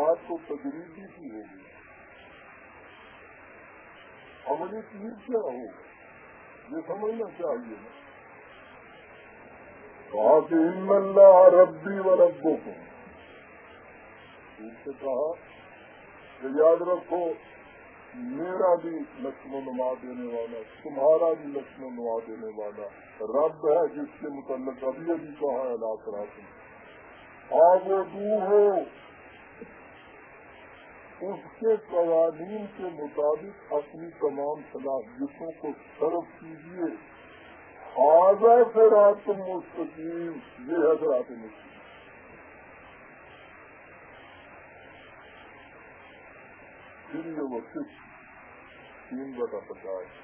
بات تو تجریدی کی ہوگی عملی چیز کیا ہوگا یہ سمجھنا چاہیے۔ کہا کہ ان اللہ ربی و ربوں کو سے کہا کہ یاد رکھو، میرا بھی لکشم نما دینے والا، تمہارا بھی لکشم نما دینے والا رب ہے، جس کے متعلق ابھی ابھی کہا ہے، لا کرا آگ و دو ہو۔ اس کے قوانین کے مطابق اپنی تمام صلاحیتوں کو صرف کیجیے آگا سے رات مستقیم یہ ہے رات مستقیم پھر یہ تین بٹا پچاس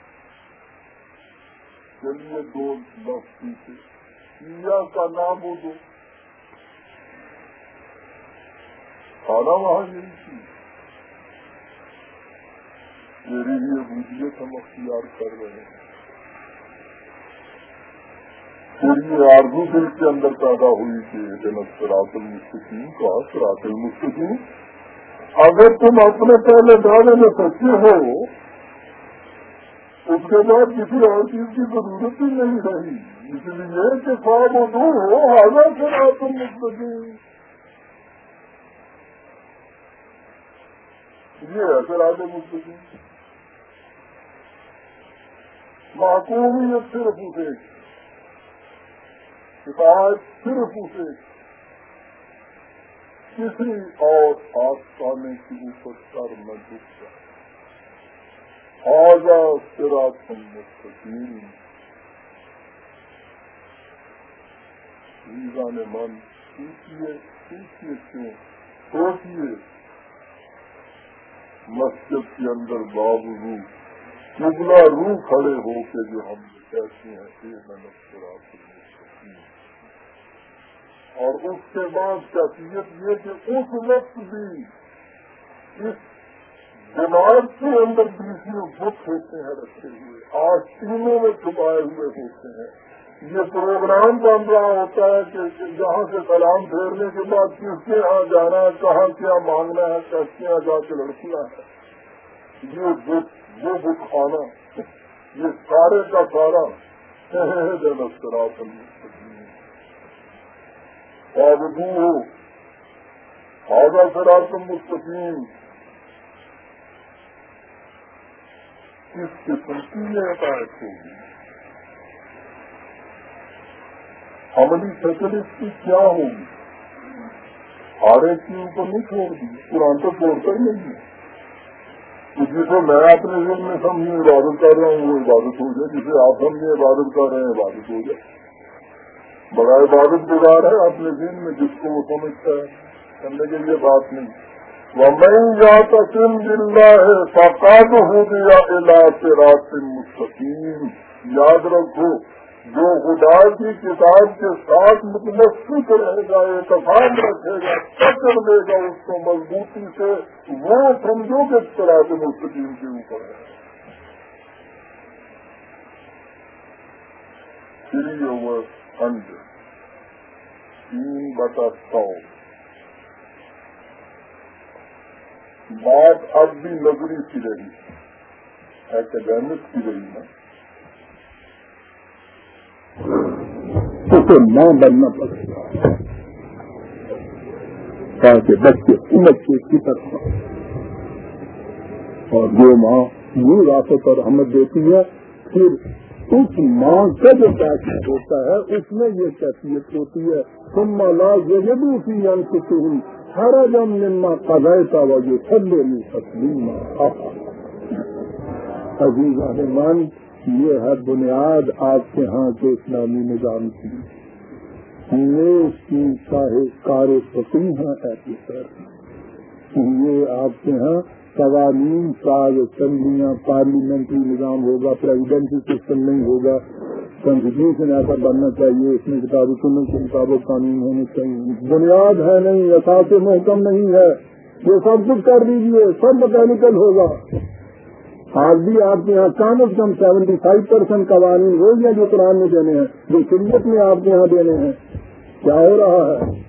چلیے دو لفظ پیچھے۔ کیا کا نام ہو دو کھانا وہاں یہی چیز۔ میری بھی ابودیت ہم اختیار کر رہے ہیں۔ آرزو دل کے اندر پیدا ہوئی کہ جنت سراط المستقیم کا سراط المستقیم، اگر تم اپنے پہلے دعوے میں سچے ہو، اس کے بعد کسی اور چیز کی ضرورت ہی نہیں رہی۔ اس لیے کہ خواب و دور ہو ہاں، آگے سراط المستقیم۔ یہ ہے سراط المستقیم۔ معقومیت صرف اسے شکایت صرف اسے کسی اور آستانے کی اوپر سر میں دکھ جائے آزا سرا مستقیم ویزا نے من سوچیے سوچیے کیوں؟ سوچیے۔ مسجد کے اندر باوجود چگلا روح کھڑے ہو کے جو ہم کہتے ہیں یہ اور اس کے بعد کیفیت یہ کہ اس وقت بھی اس دماغ کے اندر بیچ بت ہوتے ہیں رکھے ہوئے، آج تینوں میں چھپائے ہوئے ہوتے ہیں۔ یہ پروگرام بن رہا ہوتا ہے کہ جہاں سے سلام پھیرنے کے بعد کس کے یہاں جانا ہے، کہاں کیا مانگنا ہے کیسے یہاں جا کے لڑکنا ہے یہ بت وہ بک آنا یہ سارے کا سارا جنت آبدو ہو۔ ہاں آگا شراب مستقیم اس قسم کی یہ عقائد ہوگی عملی شکل اس کی کیا ہوگی آرے کی اوپر نہیں چھوڑ دی، قرآن تو چھوڑتا ہی نہیں ہے جسے میں اپنے ذہن میں سمجھے عبادت کر رہا ہوں، وہ عبادت ہو جائے، جسے آپ سمجھے عبادت کر رہے ہیں، عبادت ہو جائے۔ بڑا عبادت گزار ہے اپنے ذہن میں، جس کو وہ سمجھتا ہے، کرنے کے لیے بات نہیں۔ وہ میں یا تسلم دلہ ہے فاقات ہو گیا علاج سے مستقیم یاد رکھو جو خدا کی کتاب کے ساتھ متمسک رہے گا اتفاق رکھے گا پکڑ دے گا، اس کو مضبوطی سے وہ سمجھو کہ طرح کے مستقیم کے اوپر ہے۔ تھری اوور ہنڈریڈ تین بٹا سو۔ بات اب بھی نظری سی رہی اکیڈیمک کی رہی نا۔ اسے ماں بننا پڑے گا تاکہ بچے بچے کی طرف اور جو ماں یہ راستے پر رحمت دیتی ہے، پھر اس ماں کا جو کیفیت ہوتا ہے، اس میں یہ کیفیت ہوتی ہے تم مالا یہ بھی اسی جان سکتی ہوں ہر جم نما قدائے کا وجہ سب نہیں سکتی عزیز رحمان یہ ہے بنیاد آپ کے ہاں کے اسلامی نظام کی۔ یہ کی چاہے کار فکری ہیں ایسی طرح۔ یہ آپ کے ہاں قوانین، ساز اسمبلیاں پارلیمنٹری نظام ہوگا، پریزیڈنسی سسٹم نہیں ہوگا۔ کنسٹیٹیوشن ایسا بننا چاہیے، اس میں کتاب سننے کے مطابق قانون ہونے چاہیے۔ بنیاد ہے نہیں احساس محکم نہیں ہے۔ یہ سب کچھ کر دیجیے سب مکینکل ہوگا۔ آج بھی آپ کے یہاں کم از کم سیونٹی فائیو پرسینٹ قوانین وہ جو قرآن میں دینے ہیں، جو شریعت میں آپ کے یہاں دینے ہیں۔ کیا ہو رہا ہے؟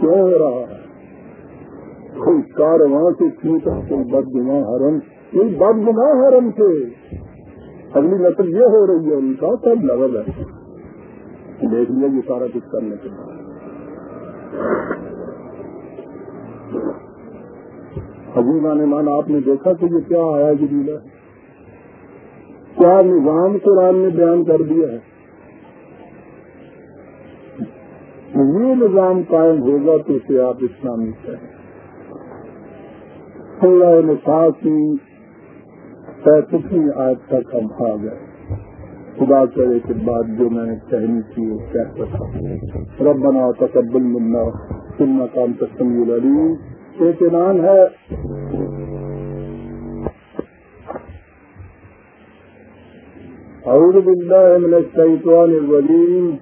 کیوں ہو رہا ہے؟ کوئی کارواں سے چھوٹا کوئی بدگما حرم، کوئی بدگما حرم سے۔ اگلی نسل یہ ہو رہی ہے، ان کا سب لگل ہے۔ دیکھ لیا یہ سارا کچھ کرنے کے بعد۔ حضیم مان آپ نے دیکھا کہ یہ کیا آیا جدیلا ہے؟ کیا نظام قرآن نے بیان کر دیا ہے؟ یہ نظام قائم ہوگا تو اسے آپ اسلامی کہیں۔ تھوڑا نسا کی پینتیسویں آج تک ہم آ گئے۔ خدا کرے کے بعد جو میں نے کہنی تھی وہ کہہ سکتا رب بنا تقبل منا سننا کام تسمی لڑی اطمینان ہے۔ اعوذ باللہ من الشیطان الرجیم۔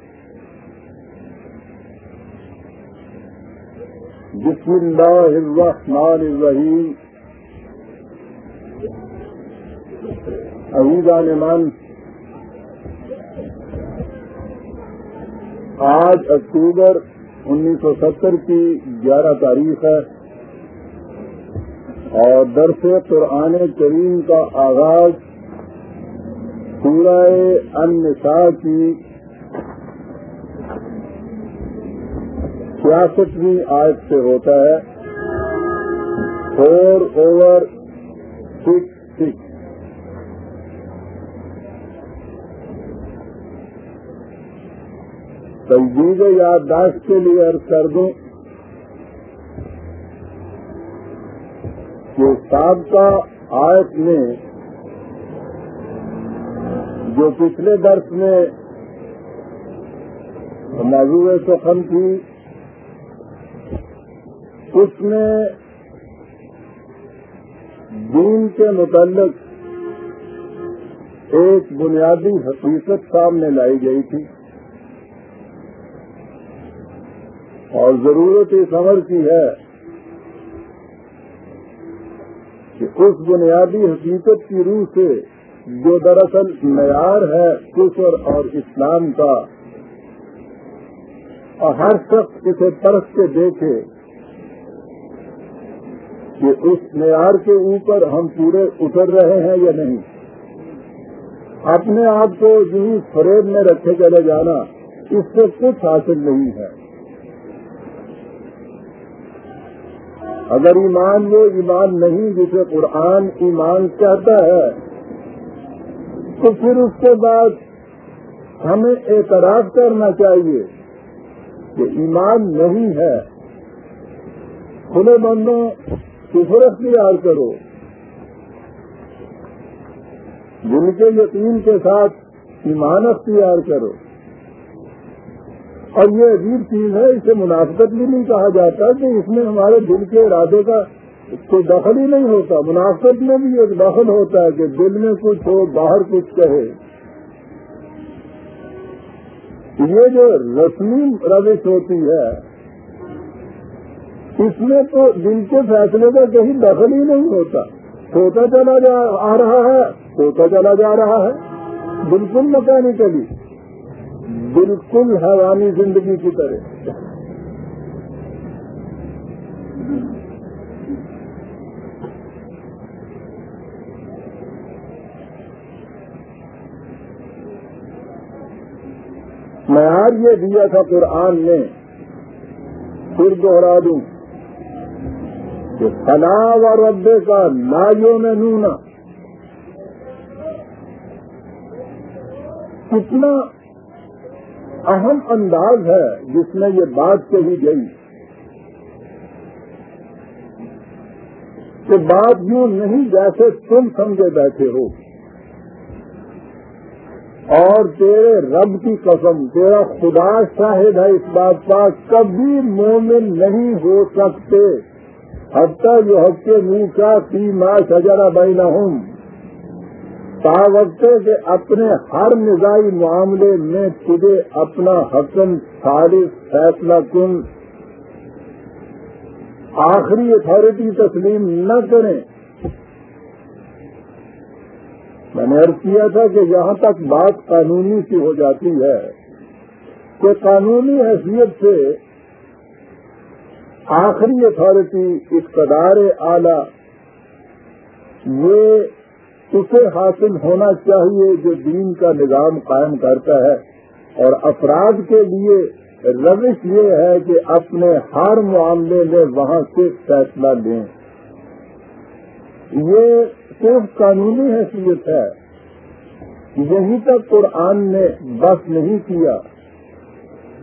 بسم اللہ الرحمن الرحیم۔ عزیزان من آج اکتوبر انیس سو ستر کی گیارہ تاریخ ہے۔ اور درس قرآن کریم کا آغاز سورہ النساء کی سیاستویں آج سے ہوتا ہے۔ فور اوور سکس سکس تجدید یادداشت کے لیے عرض کر دوں۔ کہ سابقہ آیت میں جو پچھلے درس میں موضوع سخن تھی، اس میں دین کے متعلق ایک بنیادی حقیقت سامنے لائی گئی تھی۔ اور ضرورت اس عمر کی ہے کہ اس بنیادی حقیقت کی روح سے جو دراصل معیار ہے کفر اور اسلام کا، اور ہر شخص اسے پرکھ کے دیکھے کہ اس معیار کے اوپر ہم پورے اتر رہے ہیں یا نہیں۔ اپنے آپ کو یوں فریب میں رکھے چلے جانا اس سے کچھ حاصل نہیں ہے۔ اگر ایمان وہ ایمان نہیں جسے قرآن ایمان کہتا ہے، تو پھر اس کے بعد ہمیں اعتراف کرنا چاہیے کہ ایمان نہیں ہے۔ کھلے بندوں کفر اختیار کرو۔ جن کے یقین کے ساتھ ایمان اختیار کرو۔ اور یہ عجیب چیز ہے، اسے منافقت بھی نہیں کہا جاتا کہ اس میں ہمارے دل کے ارادے کا کوئی دخل ہی نہیں ہوتا۔ منافقت میں بھی ایک دخل ہوتا ہے کہ دل میں کچھ ہو، باہر کچھ کہے۔ یہ جو رسمی روش ہوتی ہے، اس میں تو دل کے فیصلے کا کہیں دخل ہی نہیں ہوتا۔ ہوتا چلا جا آ رہا ہے، ہوتا چلا جا رہا ہے۔ بالکل مکینکلی بالکل حیرانی زندگی کی طرح۔ معیار یہ دیا تھا قرآن نے پھر دوہرا دوں کہ فلا و ربے کا لائیوں میں نونا کتنا اہم انداز ہے جس میں یہ بات کہی گئی کہ بات یوں نہیں جیسے تم سمجھے بیٹھے ہو۔ اور تیرے رب کی قسم، تیرا خدا شاہد ہے اس بات کا، کبھی مومن نہیں ہو سکتے۔ حتیٰ جو حق کے منہ کا تی ماں سجرا بینا ہوں تا وقت کہ اپنے ہر نظائی معاملے میں تجھے اپنا حکم خالص فیصلہ کن۔ آخری اتارٹی تسلیم نہ کریں۔ میں نے ارد کیا تھا کہ یہاں تک بات قانونی سی ہو جاتی ہے کہ قانونی حیثیت سے آخری اتھارٹی اقتدار اعلی یہ اسے حاصل ہونا چاہیے جو دین کا نظام قائم کرتا ہے۔ اور افراد کے لیے روش یہ ہے کہ اپنے ہر معاملے میں وہاں سے فیصلہ لیں۔ یہ صرف قانونی حیثیت ہے۔ یہیں تک قرآن نے بس نہیں کیا۔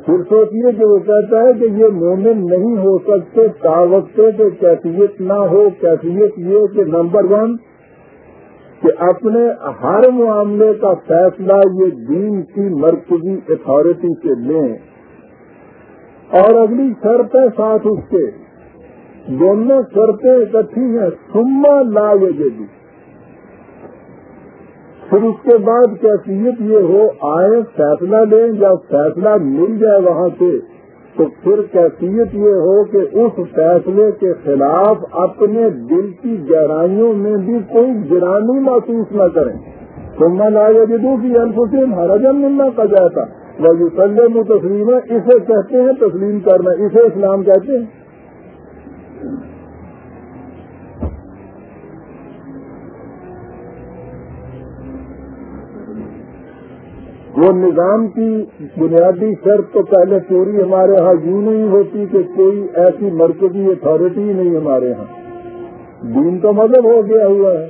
پھر سوچیے کہ وہ کہتا ہے کہ یہ مومن نہیں ہو سکتے تاوقتے کہ کیفیت نہ ہو، کیفیت یہ کہ نمبر ون کہ اپنے ہر معاملے کا فیصلہ یہ دین کی مرکزی اتھارٹی سے لیں اور اگلی شرط ہے ساتھ اس کے۔ دونوں شرطیں اکٹھی ہیں۔ سما لا یہ پھر اس کے بعد کیفیت یہ ہو آئے فیصلہ لیں جب فیصلہ مل جائے وہاں سے۔ تو پھر کیفیت یہ ہو کہ اس فیصلے کے خلاف اپنے دل کی گہرائیوں میں بھی کوئی گرانی محسوس نہ کریں۔ تو میں لایا جدو کی انفسین ہر ملنا کا جاتا وہ یوسلم تسلیم ہے اسے کہتے ہیں تسلیم کرنا، اسے اسلام کہتے ہیں۔ وہ نظام کی بنیادی شرط تو پہلے چوری ہمارے ہاں یوں نہیں ہوتی کہ کوئی ایسی مرکزی اتارٹی نہیں ہمارے ہاں۔ دین تو مذہب ہو گیا ہوا ہے۔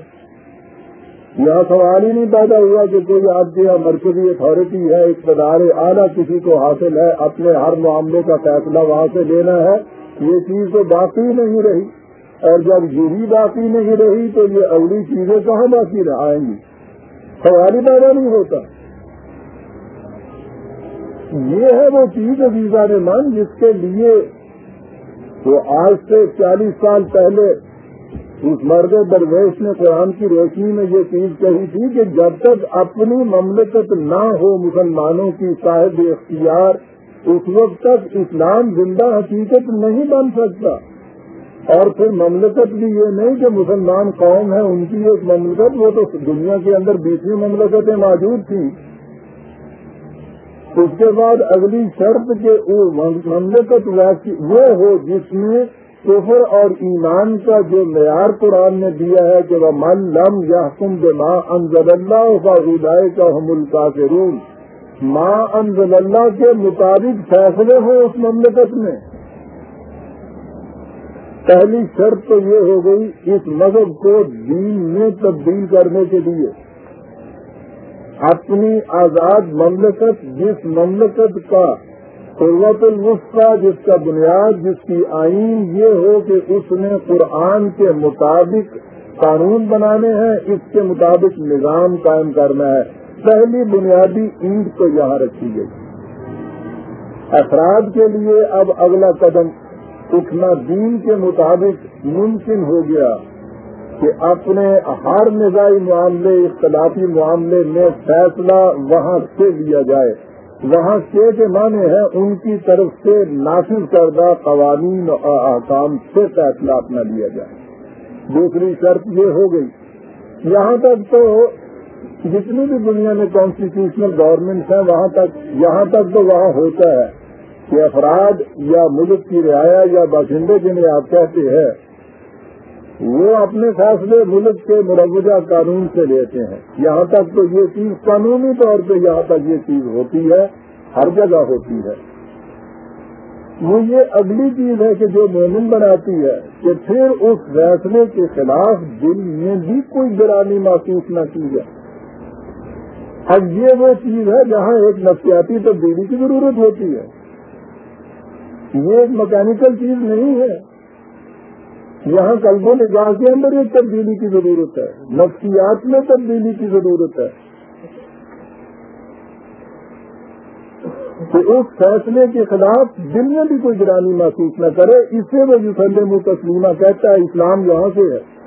یہاں سوال ہی نہیں پیدا ہوا کہ کوئی آپ کے یہاں مرکزی اتارٹی ہے، اقتدار اعلیٰ کسی کو حاصل ہے، اپنے ہر معاملے کا فیصلہ وہاں سے لینا ہے۔ یہ چیز تو باقی نہیں رہی۔ اور جب یہی باقی نہیں رہی تو یہ اگلی چیزیں کہاں باقی آئیں گی؟ سوال ہی پیدا نہیں ہوتا۔ یہ ہے وہ چیز ویزا نے جس کے لیے وہ آج سے چالیس سال پہلے اس مرد درویش نے قرآن کی روشنی میں یہ چیز کہی تھی کہ جب تک اپنی مملکت نہ ہو مسلمانوں کی صاحب اختیار، اس وقت تک اسلام زندہ حقیقت نہیں بن سکتا۔ اور پھر مملکت بھی یہ نہیں کہ مسلمان قوم ہے، ان کی ایک مملکت، وہ تو دنیا کے اندر بیسویں مملکتیں موجود تھیں۔ اس کے بعد اگلی شرط کے مملکت وہ ہو جس میں کفر اور ایمان کا جو معیار قرآن نے دیا ہے کہ وہ من لم یا حکم ماں انزل اللہ کا ہدایت کا ملکا کے روم ماں انزل اللہ کے مطابق فیصلے ہو اس مملکت میں۔ پہلی شرط تو یہ ہو گئی اس مذہب کو دین میں تبدیل کرنے کے لیے۔ اپنی آزاد مملکت، جس مملکت کا قوت الوسطی، جس کا بنیاد، جس کی آئین یہ ہو کہ اس نے قرآن کے مطابق قانون بنانے ہیں، اس کے مطابق نظام قائم کرنا ہے۔ پہلی بنیادی اینٹ کو یہاں رکھی گئی۔ افراد کے لیے اب اگلا قدم اٹھنا، دین کے مطابق ممکن ہو گیا۔ کہ اپنے ہر نظائی معاملے، اختلافی معاملے میں فیصلہ وہاں سے لیا جائے۔ وہاں سے کے معنی ہے ان کی طرف سے نافذ کردہ قوانین اور احکام سے فیصلہ اپنا لیا جائے۔ دوسری شرط یہ ہو گئی۔ یہاں تک تو جتنی بھی دنیا میں کانسٹیٹیوشنل گورنمنٹ ہیں، وہاں تک، یہاں تک تو وہاں ہوتا ہے کہ افراد یا ملک کی رعایا یا باشندے جنہیں آپ کہتے ہیں وہ اپنے فیصلے ملک کے مروجہ قانون سے لیتے ہیں۔ یہاں تک تو یہ چیز قانونی طور پہ یہاں تک یہ چیز ہوتی ہے، ہر جگہ ہوتی ہے۔ وہ یہ اگلی چیز ہے کہ جو مومن بناتی ہے کہ پھر اس فیصلے کے خلاف دل میں بھی کوئی گرانی محسوس نہ کی جائے۔ اب یہ وہ چیز ہے جہاں ایک نفسیاتی تبدیلی کی ضرورت ہوتی ہے۔ یہ ایک مکینکل چیز نہیں ہے۔ یہاں قلب و نگاہ کے اندر ایک تبدیلی کی ضرورت ہے، نفسیات میں تبدیلی کی ضرورت ہے۔ کہ اس فیصلے کے خلاف دل میں بھی کوئی گرانی محسوس نہ کرے، اسے وہ یوسل میں تسلیمہ کہتا ہے، اسلام یہاں سے ہے۔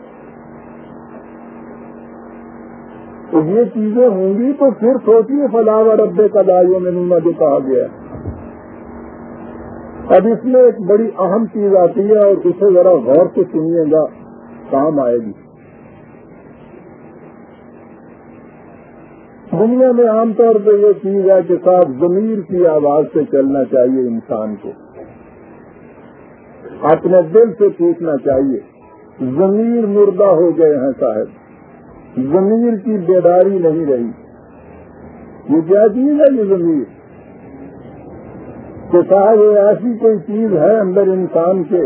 تو یہ چیزیں ہوں گی تو پھر سوچیے فلاح و ربے کا دائیوں میں نما جو کہا گیا ہے۔ اب اس میں ایک بڑی اہم چیز آتی ہے اور اسے ذرا غور سے سنیے گا، کام آئے گی۔ دنیا میں عام طور پہ یہ چیز ہے کہ صاحب ضمیر کی آواز سے چلنا چاہیے انسان کو۔ اپنے دل سے پوچھنا چاہیے، ضمیر مردہ ہو گئے ہیں صاحب، ضمیر کی بیداری نہیں رہی۔ یہ کیا چیز ہے یہ ضمیر؟ کہ صاحب، یہ ایسی کوئی چیز ہے اندر انسان کے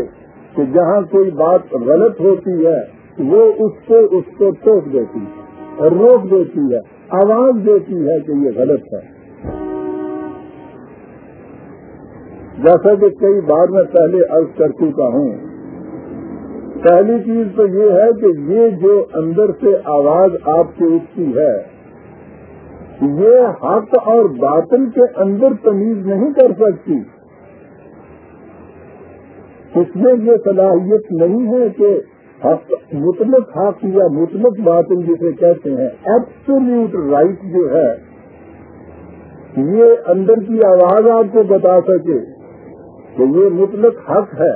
کہ جہاں کوئی بات غلط ہوتی ہے، وہ اس کو اس کو ٹوک دیتی ہے روک دیتی ہے، آواز دیتی ہے کہ یہ غلط ہے۔ جیسا کہ کئی بار میں پہلے عرض کر چکا ہوں، پہلی چیز تو یہ ہے کہ یہ جو اندر سے آواز آپ کی اٹھتی ہے یہ حق اور باطل کے اندر تمیز نہیں کر سکتی۔ اس میں یہ صلاحیت نہیں ہے کہ حق مطلق حق یا مطلق باطل جسے کہتے ہیں ایبسولوٹ رائٹ جو ہے، یہ اندر کی آواز آپ کو بتا سکے کہ یہ مطلق حق ہے،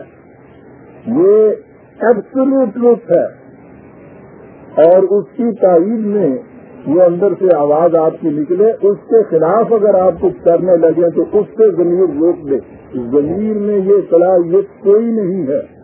یہ ایبسولوٹ ٹروتھ ہے اور اس کی تائید میں یہ اندر سے آواز آپ کی نکلے، اس کے خلاف اگر آپ کچھ کرنے لگے تو اس سے ضمیر روک دے۔ ضمیر میں یہ صلاحیت کوئی نہیں ہے۔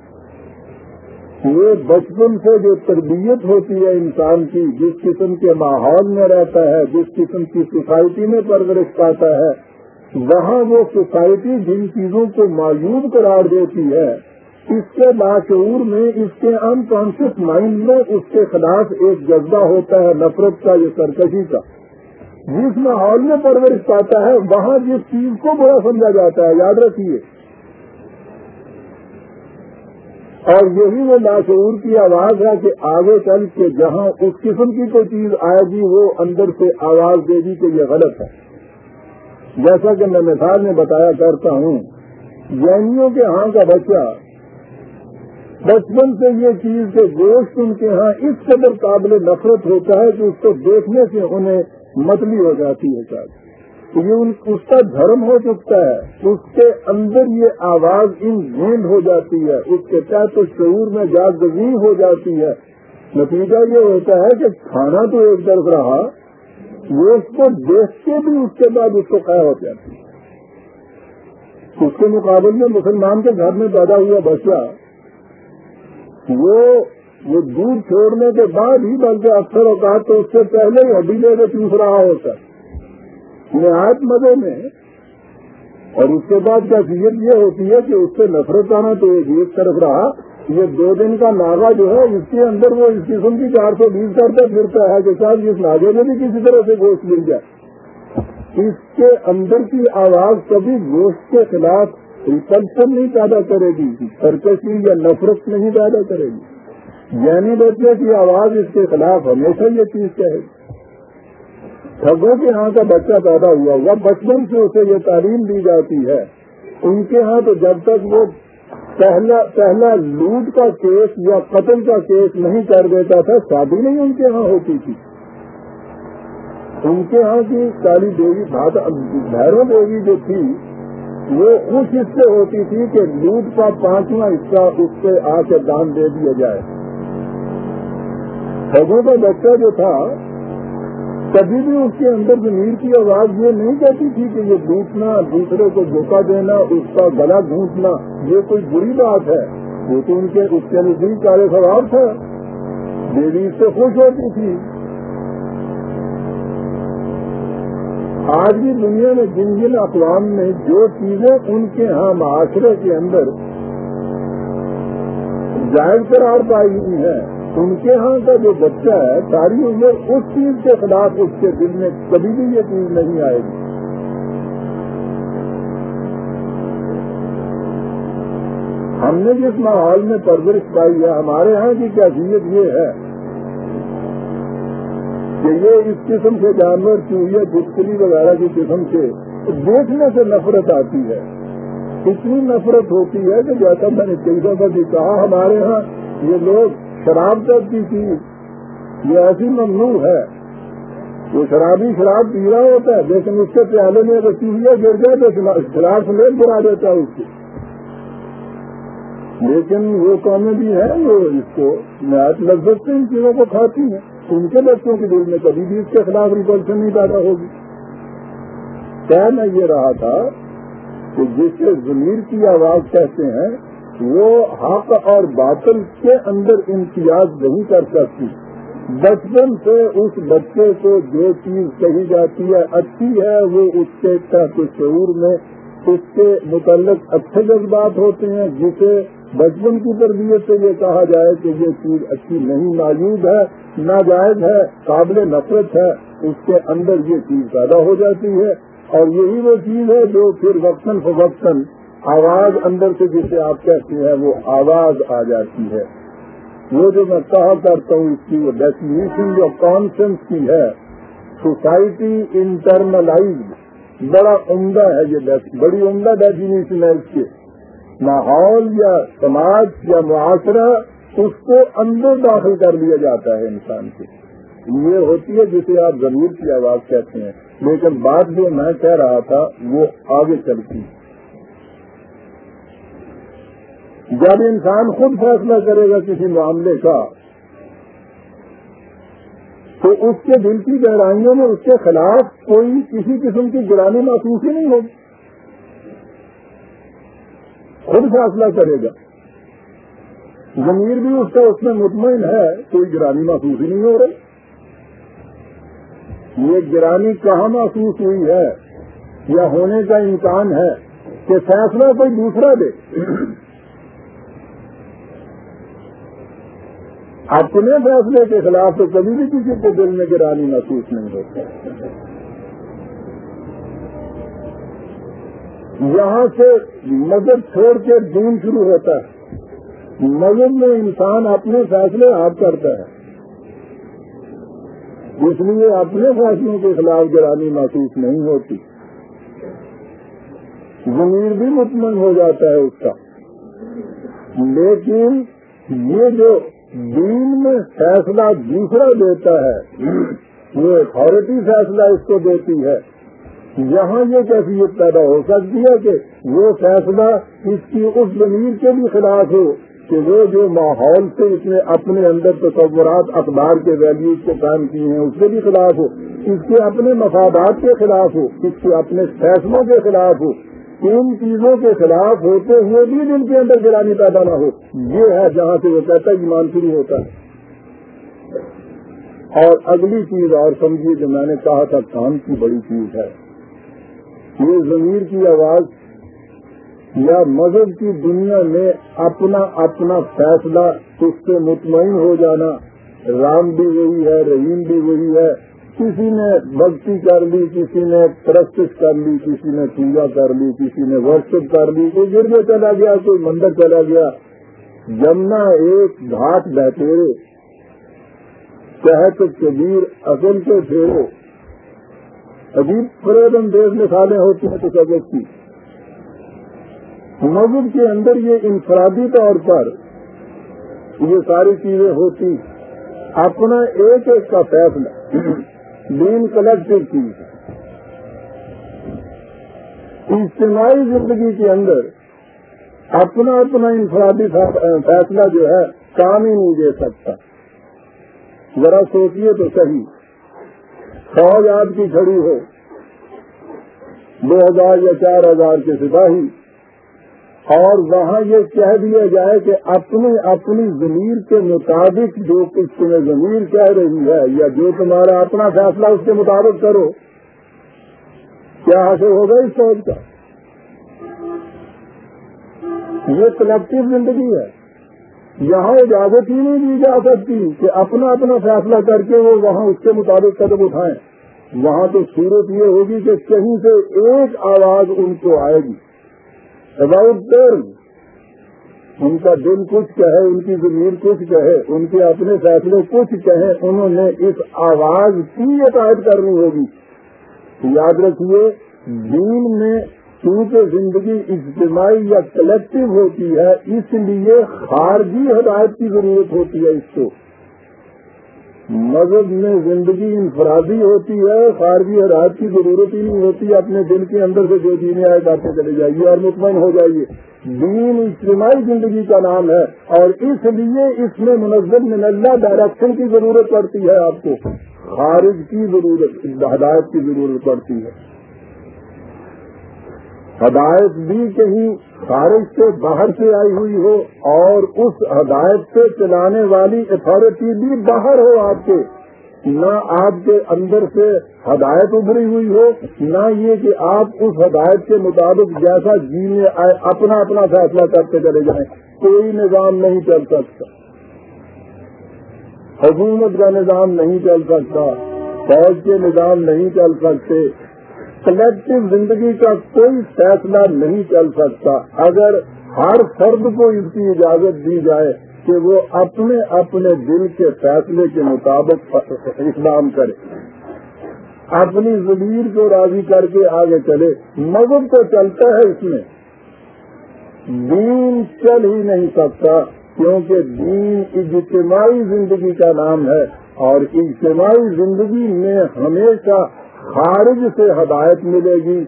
یہ بچپن سے جو تربیت ہوتی ہے انسان کی، جس قسم کے ماحول میں رہتا ہے، جس قسم کی سوسائٹی میں پرورش پاتا ہے، وہاں وہ سوسائٹی جن چیزوں کو معیوب قرار دیتی ہے اس کے باشعور میں اس کے ان کانشیس مائنڈ میں اس کے خلاف ایک جذبہ ہوتا ہے، نفرت کا یا سرکشی کا۔ جس ماحول میں پرورش پاتا ہے، وہاں جس چیز کو بڑا سمجھا جاتا ہے، یاد رکھیے۔ اور یہی وہ لاشعور کی آواز ہے کہ آگے چل کے جہاں اس قسم کی کوئی چیز آئے گی، وہ اندر سے آواز دے گی کہ یہ غلط ہے۔ جیسا کہ میں مثال میں بتایا کرتا ہوں جینیوں کے ہاں کا بچہ بچپن سے یہ چیز کے گوشت ان کے ہاں اس قدر قابل نفرت ہوتا ہے کہ اس کو دیکھنے سے انہیں متلی ہو جاتی ہے شاید یہ اس کا دھرم ہو چکتا ہے اس کے اندر یہ آواز ان گینڈ ہو جاتی ہے، اس کے تحت شعور میں جاگزی ہو جاتی ہے۔ نتیجہ یہ ہوتا ہے کہ کھانا تو ایک طرف رہا وہ اس کو دیکھ کے بھی اس کے بعد اس کو قے ہو جاتی ہے۔ اس کے مقابلے میں مسلمان کے گھر میں پیدا ہوا بچہ وہ وہ دودھ چھوڑنے کے بعد ہی بلکہ اکثر اوقات تو اس سے پہلے ہی ہڈی لے کے چوس رہا ہوتا ہے۔ نہایت مزے میں اور اس کے بعد کیفیت یہ ہوتی ہے کہ اس سے نفرت آنا تو ایک طرف رہا۔ یہ دو دن کا ناگا جو ہے، اس کے اندر وہ اس قسم کی چار سو بیس کرتا پھرتا ہے کہ شاید اس ناگے میں بھی کسی طرح سے گوشت مل جائے۔ اس کے اندر کی آواز کبھی گوشت کے خلاف ریپلشن نہیں پیدا کرے گی، سرکشی یا نفرت نہیں پیدا کرے گی۔ یعنی بچے کی آواز اس کے خلاف ہمیشہ یہ چیز کہے۔ گی ٹھگوں کے ہاں کا بچہ پیدا ہوا ہوا بچپن سے اسے یہ تعلیم دی جاتی ہے۔ ان کے ہاں تو جب تک وہ پہلا پہلا لوٹ کا کیس یا قتل کا کیس نہیں کر دیتا تھا، شادی نہیں ان کے ہاں ہوتی تھی۔ ان کے ہاں کی کالی دیوی بھیرو دیوی جو تھی وہ اس حصے ہوتی تھی کہ لوٹ کا پانچواں حصہ اس سے آ کے دان دے دیا جائے۔ ٹھگوں کا بچہ جو تھا، کبھی بھی اس کے اندر زمین کی آواز یہ نہیں کہتی تھی کہ یہ لوٹنا دوسرے کو دھوکہ دینا، اس کا گلا گھونٹنا، یہ کوئی بری بات ہے۔ وہ تو ان کے اس کے نزدیک کارے سواب تھا۔ دیوی اس سے خوش ہوتی تھی۔ آج بھی دنیا میں جن جن اقوام میں جو چیزیں ان کے ہاں معاشرے کے اندر جائز قرار پائی ہوئی ہیں، ان کے ہاں کا جو بچہ ہے، ساری عمر اس چیز کے خلاف اس کے دل میں کبھی بھی یہ چیز نہیں آئے گی۔ ہم نے جس ماحول میں پرورش پائی ہے، ہمارے ہاں کی کیفیت یہ ہے کہ یہ اس قسم کے جانور چوہیے بھٹکلی وغیرہ کی قسم سے دیکھنے سے نفرت آتی ہے۔ اتنی نفرت ہوتی ہے کہ جیسا میں نے کئی دفعہ بھی کہا، ہمارے ہاں یہ لوگ شراب تک کی چیز یہ ایسی ممنوع ہے۔ وہ شرابی شراب پی رہا ہوتا ہے، لیکن اس کے پیالے میں اگر چوہیا گر جائے تو شراب سمیت بنا دیتا ہے اس کو۔ لیکن وہ قومیں بھی ہیں وہ اس کو نہایت لذت سے ان چیزوں کو کھاتی ہیں ان کے بچوں کے دل میں کبھی بھی اس کے خلاف ریپلشن نہیں پیدا ہوگی۔ کیا میں یہ رہا تھا کہ جسے ضمیر کی آواز کہتے ہیں، وہ حق اور باطل کے اندر امتیاز نہیں کر سکتی۔ بچپن سے اس بچے کو جو چیز کہی جاتی ہے، اچھی ہے، وہ اس کے تحت شعور میں اس کے متعلق اچھے جذبات ہوتے ہیں، جسے بچپن کی تربیت سے یہ کہا جائے کہ یہ چیز اچھی نہیں موجود ہے، ناجائز ہے، قابل نفرت ہے، اس کے اندر یہ چیز پیدا ہو جاتی ہے۔ اور یہی وہ چیز ہے جو پھر وقتاً فوقتاً آواز اندر سے جسے آپ کہتے ہیں وہ آواز آ جاتی ہے۔ وہ جو میں کہا کرتا ہوں، اس کی وہ ڈیفینیشن جو کانفرنس کی ہے سوسائٹی انٹرنلائز بڑا عمدہ ہے یہ بڑی عمدہ ڈیفینیشن ہے اس کے ماحول یا سماج یا معاشرہ اس کو اندر داخل کر لیا جاتا ہے انسان کے یہ ہوتی ہے جسے آپ ضمیر کی آواز کہتے ہیں۔ لیکن بات جو میں کہہ رہا تھا وہ آگے چلتی۔ جب انسان خود فیصلہ کرے گا کسی معاملے کا، تو اس کے دل کی گہرائیوں میں اس کے خلاف کوئی کسی قسم کی گرانی محسوس ہی نہیں ہوگی۔ خود فیصلہ کرے گا۔ ضمیر بھی اس کا اس میں مطمئن ہے، کوئی گرانی محسوس ہی نہیں ہو رہی۔ یہ گرانی کہاں محسوس ہوئی ہے؟ یا ہونے کا امکان ہے کہ فیصلہ کوئی دوسرا دے۔ اپنے فیصلے کے خلاف تو کبھی بھی کسی کو دل میں گرانی محسوس نہیں ہوتی۔ یہاں سے مدد چھوڑ کے دین شروع ہوتا ہے۔ مذہب میں انسان اپنے فیصلے آپ کرتا ہے۔ اس لیے اپنے فیصلوں کے خلاف گرانی محسوس نہیں ہوتی۔ زمین بھی مطمئن ہو جاتا ہے اس کا۔ لیکن یہ جو دین میں فیصلہ دوسرا دیتا ہے وہ اتارٹی فیصلہ اس کو دیتی ہے۔ یہاں یہ کیفیت پیدا ہو سکتی ہے کہ وہ فیصلہ اس کی اس زمین کے بھی خلاف ہو کہ وہ جو ماحول سے اس نے اپنے اندر تصورات اخبار کے ویلیوز کو قائم کیے ہیں، اس کے بھی خلاف ہو۔ اس کے اپنے مفادات کے خلاف ہو، اس کے اپنے فیصلوں کے خلاف ہو۔ ان چیزوں کے خلاف ہوتے ہوئے بھی جن کے اندر گرانی پیدا نہ ہو۔ یہ ہے جہاں سے وہ کہتا ہے ایمان شروع ہوتا ہے۔ اور اگلی چیز اور سمجھیے جو میں نے کہا تھا کام کی بڑی چیز ہے۔ یہ ضمیر کی آواز یا مذہب کی دنیا میں اپنا اپنا فیصلہ اس سے مطمئن ہو جانا، رام بھی وہی ہے، رحیم بھی وہی ہے، کسی نے بھکتی کر لی، کسی نے پرستش کر لی، کسی نے پوجا کر لی، کسی نے ورشپ کر لی، کوئی گرنے چلا گیا، کوئی مندر چلا گیا۔ جمنا ایک گھاٹ بہترے صحت کبیر اصل کے پھیرو عجیب فریب اندیز مثالیں ہوتی ہیں تو سبق کی مذہب کے اندر یہ انفرادی طور پر یہ ساری چیزیں ہوتی۔ اپنا ایک ایک کا فیصلہ۔ دین کلیکٹو چیز اجتماعی زندگی کے اندر اپنا اپنا انفرادی فیصلہ جو ہے، کام ہی نہیں دے سکتا۔ ذرا سوچیے تو صحیح۔ فوج آپ کی کھڑی ہو دو ہزار یا چار ہزار کے سپاہی۔ اور وہاں یہ کہہ دیا جائے کہ اپنی اپنی زمین کے مطابق جو کچھ تمہیں زمین کہہ رہی ہے یا جو تمہارا اپنا فیصلہ اس کے مطابق کرو، کیا حاصل ہوگا اس فوج کا؟ یہ کلیکٹو زندگی ہے۔ یہاں اجازت ہی نہیں دی جا سکتی کہ اپنا اپنا فیصلہ کر کے وہ وہاں اس کے مطابق قدم اٹھائیں۔ وہاں تو صورت یہ ہوگی کہ کہیں سے ایک آواز ان کو آئے گی۔ اباؤٹ ٹرم ان کا دل کچھ کہے، ان کی زمین کچھ کہے، ان کے اپنے فیصلے کچھ کہے، انہوں نے اس آواز کی عقائد کرنی ہوگی۔ یاد رکھیے، دین میں کیونکہ زندگی اجتماعی یا کلیکٹو ہوتی ہے، اس لیے خارجی ہدایت کی ضرورت ہوتی ہے اس کو۔ مذہب میں زندگی انفرادی ہوتی ہے، خارجی ہدایت کی ضرورت ہی نہیں ہوتی، اپنے دل کے اندر سے جو جینے آئے باتیں چلے جائیے اور مطمئن ہو جائیے۔ دین اجتماعی زندگی کا نام ہے اور اس لیے اس میں منظم من اللہ ڈائریکشن کی ضرورت پڑتی ہے آپ کو۔ خارج کی ضرورت، ہدایت کی ضرورت پڑتی ہے۔ ہدایت بھی کہیں خارج سے باہر سے آئی ہوئی ہو اور اس ہدایت سے چلانے والی اتارٹی بھی باہر ہو آپ کے۔ نہ آپ کے اندر سے ہدایت ابھری ہوئی ہو، نہ یہ کہ آپ اس ہدایت کے مطابق جیسا جینے آئے، اپنا اپنا فیصلہ کرتے چلے جائیں۔ کوئی نظام نہیں چل سکتا۔ حکومت کا نظام نہیں چل سکتا۔ فوج کے نظام نہیں چل سکتے۔ کلیکٹو زندگی کا کوئی فیصلہ نہیں چل سکتا۔ اگر ہر فرد کو اس کی اجازت دی جائے کہ وہ اپنے اپنے دل کے فیصلے کے مطابق اسلام کرے، اپنی زمین کو راضی کر کے آگے چلے۔ مذہب تو چلتا ہے اس میں۔ دین چل ہی نہیں سکتا، کیونکہ دین اجتماعی زندگی کا نام ہے اور اجتماعی زندگی میں ہمیشہ خارج سے ہدایت ملے گی،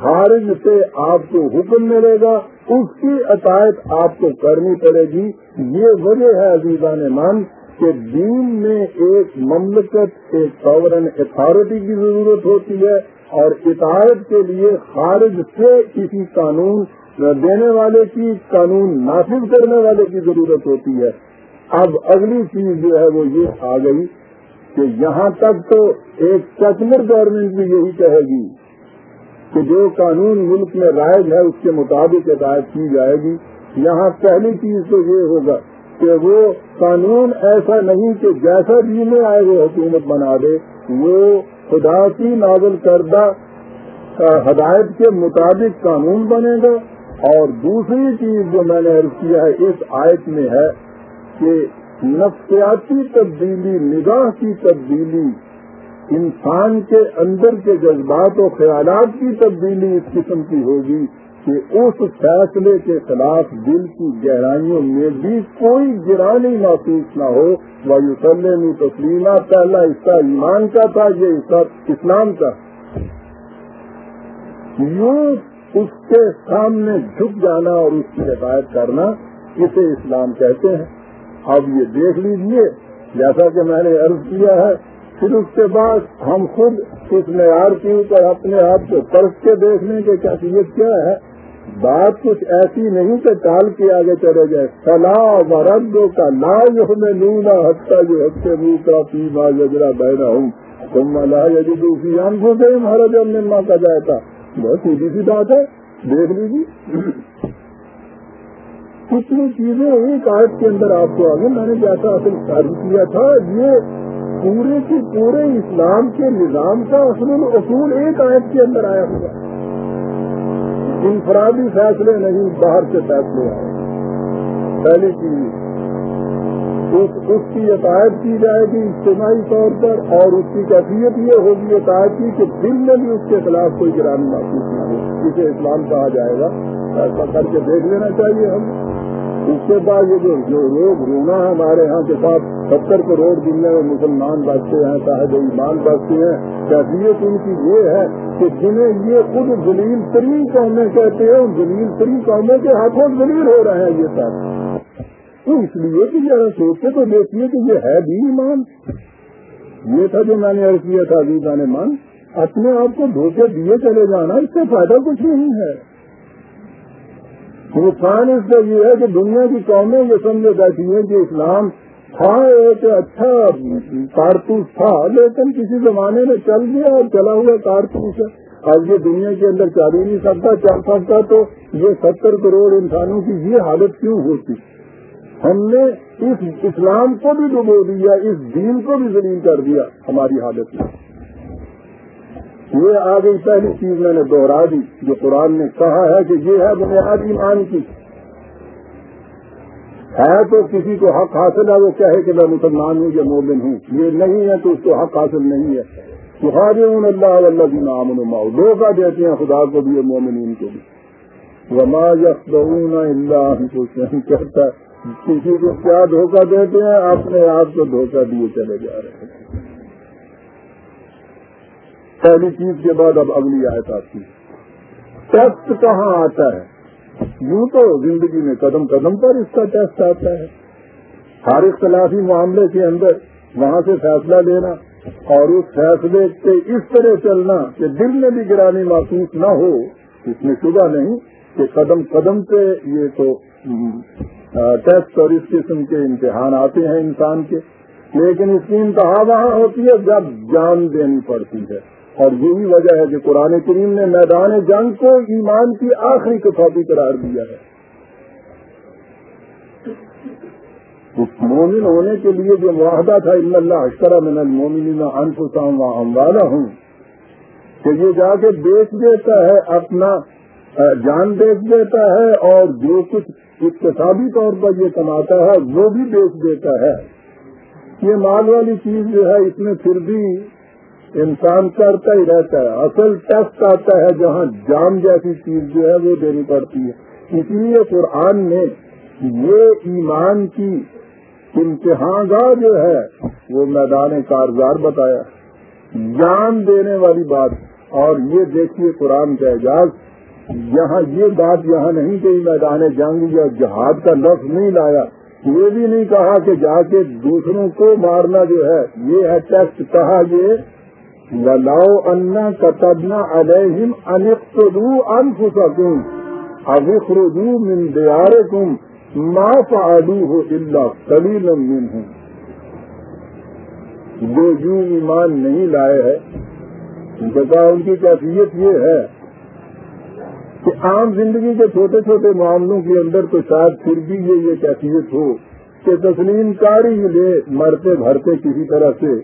خارج سے آپ کو حکم ملے گا، اس کی عطایت آپ کو کرنی پڑے گی۔ یہ وجہ ہے عزیزان مان کہ دین میں ایک مملکت، ایک سورن اتھارٹی کی ضرورت ہوتی ہے اور اطاعت کے لیے خارج سے کسی قانون دینے والے کی، قانون نافذ کرنے والے کی ضرورت ہوتی ہے۔ اب اگلی چیز جو ہے وہ یہ آ گئی کہ یہاں تک تو ایک سیکولر گورنمنٹ بھی یہی کہے گی کہ جو قانون ملک میں رائج ہے، اس کے مطابق ہدایت کی جائے گی۔ یہاں پہلی چیز تو یہ ہوگا کہ وہ قانون ایسا نہیں کہ جیسا بھی میں آئے وہ حکومت بنا دے، وہ خدا کی نازل کردہ ہدایت کے مطابق قانون بنے گا۔ اور دوسری چیز جو میں نے عرض کیا ہے، اس آیت میں ہے کہ نفسیاتی تبدیلی نگاہ کی تبدیلی، انسان کے اندر کے جذبات و خیالات کی تبدیلی اس قسم کی ہوگی کہ اس فیصلے کے خلاف دل کی گہرائیوں میں بھی کوئی گرانی محسوس نہ ہو۔ وہ سلم تسلیمہ پہلا حصہ ایمان کا تھا، یہ حصہ اسلام کا۔ یوں اس کے سامنے جھک جانا اور اس کی حفاظت کرنا، اسے اسلام کہتے ہیں۔ اب یہ دیکھ لیجیے۔ جیسا کہ میں نے عرض کیا ہے، پھر اس کے بعد ہم خود اس معیار کے اوپر اپنے آپ کو پرکھ کے دیکھ لیں کہ کیفیت کیا ہے۔ بات کچھ ایسی نہیں کہ ٹال کے آگے چلے گئے سلاح و کا لا جو ہمیں لونا ہتھا جو ہفتے منہ کا پی ماں ججرا بہنا ہوں تم لا یجی دوسری ہم کو گئے ہمارا جب ماں کا جائے تھا بہت سیدھی سی بات ہے۔ دیکھ لیجیے کتنی چیزیں ایک آیت کے اندر آپ کو آگے میں نے جیسا اصل شادی کیا تھا، یہ پورے کے پورے اسلام کے نظام کا اصل اصول ایک آیت کے اندر آیا ہوا۔ انفرادی فیصلے نہیں، باہر سے فیصلے آئے۔ پہلی چیز اس کی عطایت کی جائے گی اجتماعی طور پر اور اس کی کیفیت یہ ہوگی عطایت کی کہ دل میں بھی اس کے خلاف کوئی گرانی محسوس نہ ہو۔ اسے اسلام کہا جائے گا۔ ایسا کر کے دیکھ لینا چاہیے ہم۔ اس کے بعد یہ جو جو لوگ رونا ہمارے یہاں کے ساتھ ستر کروڑ دنیا میں مسلمان بچتے ہیں، صاحب ایمان بچتے ہیں۔ کیفیت ان کی یہ ہے کہ جنہیں یہ خود دلیل ترین قومیں کہتے ہیں، ان دلیل ترین قوموں کے ہاتھوں دلیل ہو رہے ہیں یہ سب۔ تو اس لیے کہ یہ سوچتے تو دیکھیے کہ یہ ہے بھی ایمان۔ یہ تھا جو میں نے عرض کیا تھا عزیزہ مان اپنے آپ کو دھوکے دیے چلے جانا، اس سے فائدہ کچھ نہیں ہے۔ نقصان اس کا یہ ہے کہ دنیا کی قومیں یہ سمجھے بیٹھی ہیں کہ اسلام تھا ایک اچھا کارتوس تھا، لیکن کسی زمانے میں چل گیا اور چلا ہوا کارتوس ہے۔ آج یہ دنیا کے اندر چل ہی نہیں سکتا چل سکتا تو یہ ستر کروڑ انسانوں کی یہ حالت کیوں ہوتی؟ ہم نے اس اسلام کو بھی ڈبو دیا، اس دین کو بھی زمین کر دیا ہماری حالت میں۔ یہ آ گئی پہلی چیز میں نے دوہرا دی، جو قرآن نے کہا ہے کہ یہ ہے بنیاد ایمان کی۔ ہے تو کسی کو حق حاصل ہے، وہ کہے کہ میں مسلمان ہوں یا مومن ہوں۔ یہ نہیں ہے تو اس کو حق حاصل نہیں ہے۔ سہاجن اللہ اللہ کی نام نماؤ دو دیتے ہیں خدا کو بھی مومن کو بھی۔ وما یخون اللہ کو کہتا کسی کو کیا دھوکہ دیتے ہیں، اپنے آپ کو دھوکہ دیے چلے جا رہے ہیں۔ پہلی چیز کے بعد اب اگلی آیت آتی ٹیسٹ کہاں آتا ہے؟ یوں تو زندگی میں قدم قدم پر اس کا ٹیسٹ آتا ہے۔ ہر اختلافی معاملے کے اندر وہاں سے فیصلہ لینا اور اس فیصلے سے اس طرح چلنا کہ دل میں بھی گرانی محسوس نہ ہو، اس میں شبہ نہیں کہ قدم قدم پہ یہ تو ٹیسٹ اور اس قسم کے امتحان آتے ہیں انسان کے۔ لیکن اس کی انتہا وہاں ہوتی ہے جب جان دینی پڑتی ہے۔ اور یہی وجہ ہے کہ قرآن کریم نے میدان جنگ کو ایمان کی آخری کسوٹی قرار دیا ہے۔ اس مومن ہونے کے لیے جو معاہدہ تھا، ان اللہ اشکرا من المومن انفسام و اموالا ہوں کہ یہ جا کے بیچ دیتا ہے، اپنا جان بیچ دیتا ہے اور جو کچھ اقتصادی طور پر یہ کماتا ہے، وہ بھی بیچ دیتا ہے۔ یہ مال والی چیز جو ہے، اس میں پھر بھی انسان کرتا ہی رہتا ہے۔ اصل ٹیسٹ آتا ہے جہاں جان جیسی چیز جو ہے وہ دینی پڑتی ہے۔ اس لیے قرآن نے یہ ایمان کی امتحان گاہ جو ہے وہ میدان کارزار بتایا۔ جان دینے والی بات۔ اور یہ دیکھیے قرآن کا اعجاز۔ یہاں یہ بات یہاں نہیں کہ میدان جنگ یا جہاد کا لفظ نہیں لایا۔ یہ بھی نہیں کہا کہ جا کے دوسروں کو مارنا جو ہے، یہ ہے ٹیکس کہا یہ للاؤ انا کتبنا علیہم انخرو انفسکم ابخرجو من دیارکم ما فعلو ہو اللہ کلیل من ہوں جو یوں ایمان نہیں لائے ہے بتا ان کی کیفیت یہ ہے کہ عام زندگی کے چھوٹے چھوٹے معاملوں کے اندر تو شاید پھر بھی یہ یہ کیفیت ہو کہ تسلیم کاری لے مرتے بھرتے کسی طرح سے۔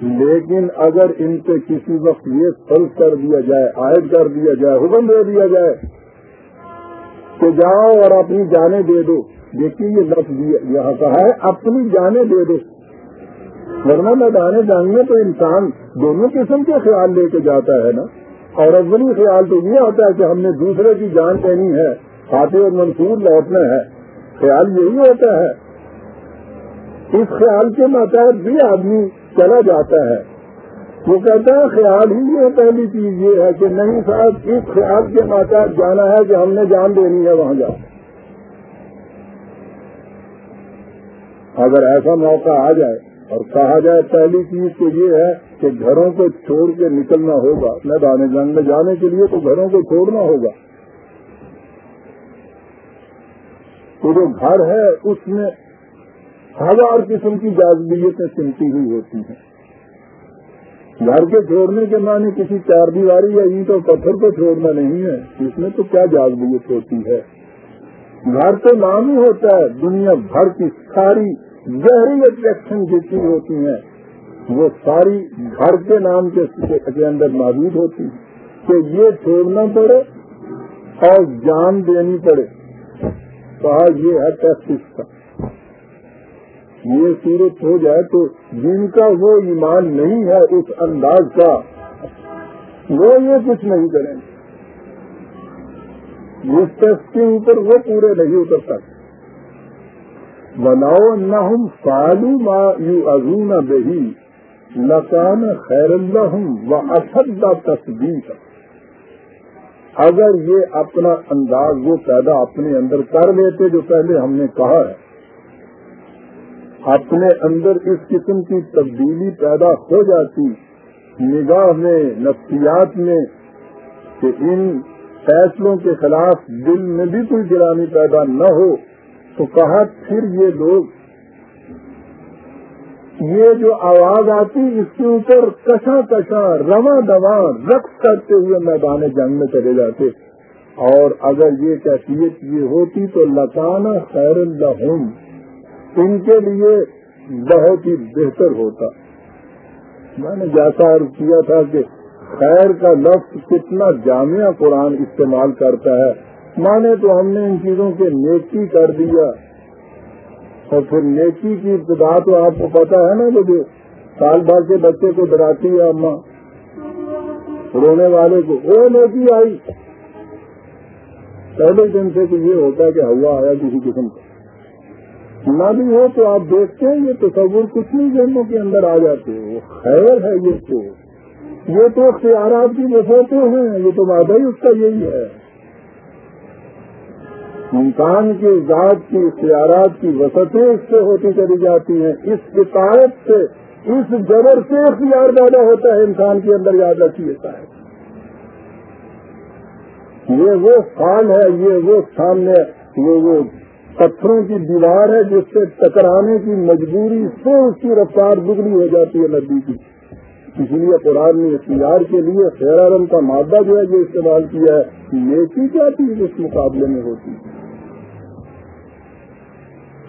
لیکن اگر ان سے کسی وقت یہ فرض کر دیا جائے، عائد کر دیا جائے، حکم دے دیا جائے تو جاؤ اور اپنی جانیں دے دو۔ دیکھیے یہ لفظ یہاں کہا ہے، اپنی جانیں دے دو۔ ورنہ میدان جنگ میں تو انسان دونوں قسم کے خیال لے کے جاتا ہے نا۔ اور اولی خیال تو یہ ہوتا ہے کہ ہم نے دوسرے کی جان دینی ہے، فاتح اور منصور لوٹنا ہے۔ خیال یہی ہوتا ہے۔ اس خیال کے ماتحت بھی آدمی چلا جاتا ہے۔ وہ کہتا ہے، خیال ہی یہ پہلی چیز یہ ہے کہ نہیں صاحب، اس خیال کے ماتحت جانا ہے کہ ہم نے جان دینی ہے، وہاں جا اگر ایسا موقع آ جائے اور کہا جائے، پہلی چیز تو یہ ہے کہ گھروں کو چھوڑ کے نکلنا ہوگا۔ میدان جنگ میں جانے کے لیے تو گھروں کو چھوڑنا ہوگا۔ تو جو گھر ہے، اس میں ہزار قسم کی جازبیتیں چمتی ہوئی ہوتی ہیں۔ گھر کے چھوڑنے کے معنی کسی چار دیواری یا اینٹ اور پتھر کو چھوڑنا نہیں ہے۔ اس میں تو کیا جازبیت ہوتی ہے؟ گھر تو نام ہی ہوتا ہے، دنیا بھر کی ساری گہری اٹریکشن جتنی ہوتی ہیں۔ وہ ساری گھر کے نام کے اندر موجود ہوتی ہے کہ یہ چھوڑنا پڑے اور جان دینی پڑے۔ کہا یہ ہے ٹیسٹ کا۔ یہ صورت ہو جائے تو جن کا وہ ایمان نہیں ہے اس انداز کا، وہ یہ کچھ نہیں کریں گے۔ اس ٹیسٹ کے اوپر وہ پورے نہیں اتر سکتے۔ بناؤ نہ ہم فالو ما یو ازون بہی لکان خیر اللہ و اسد تصدیق اگر یہ اپنا انداز وہ پیدا اپنے اندر کر لیتے جو پہلے ہم نے کہا ہے اپنے اندر اس قسم کی تبدیلی پیدا ہو جاتی، نگاہ میں، نفسیات میں، کہ ان فیصلوں کے خلاف دل میں بھی کوئی گرانی پیدا نہ ہو، تو کہا پھر یہ لوگ؟ یہ جو آواز آتی اس کے اوپر کشا کشا رواں دواں رقص کرتے ہوئے میدان جنگ میں چلے جاتے۔ اور اگر یہ کیفیت یہ ہوتی تو لتانا خیر الحم ان کے لیے بہت ہی بہتر ہوتا۔ میں نے جیسا عرض کیا تھا کہ خیر کا لفظ کتنا جامعہ قرآن استعمال کرتا ہے مانے تو ہم نے ان چیزوں کے نیکی کر دیا۔ اور پھر نیکی کی ابتدا تو آپ کو پتا ہے نا کہ جو سال بھر کے بچے کو ڈراتی ہے اما رونے والے کو وہ نیکی آئی! پہلے دن سے تو یہ ہوتا ہے کہ ہوا آیا کسی قسم کا۔ نہ بھی ہو تو آپ دیکھتے ہیں، یہ تصور کچھ نہیں جنموں کے اندر آ جاتے وہ خیر ہے یہ تو۔ یہ تو اختیارات کی وسعتیں ہیں، یہ تو وعدہ ہی اس کا یہی ہے۔ انسان کی ذات کی اختیارات کی وسطیں اس سے ہوتی چلی جاتی ہیں۔ اس کتاب سے، اس جبر سے اختیار پیدا ہوتا ہے، انسان کے اندر یاد رکھیے ہے یہ وہ فال ہے، یہ وہ سامنے، یہ وہ پتھروں کی دیوار ہے جس سے ٹکرانے کی مجبوری سے اس کی رفتار دگنی ہو جاتی ہے ندی کی۔ اس لیے قرآن نے اختیار کے لیے خیر رنگ کا مادہ جو ہے جو استعمال کیا ہے، نیکی کیا چیز اس مقابلے میں ہوتی ہے؟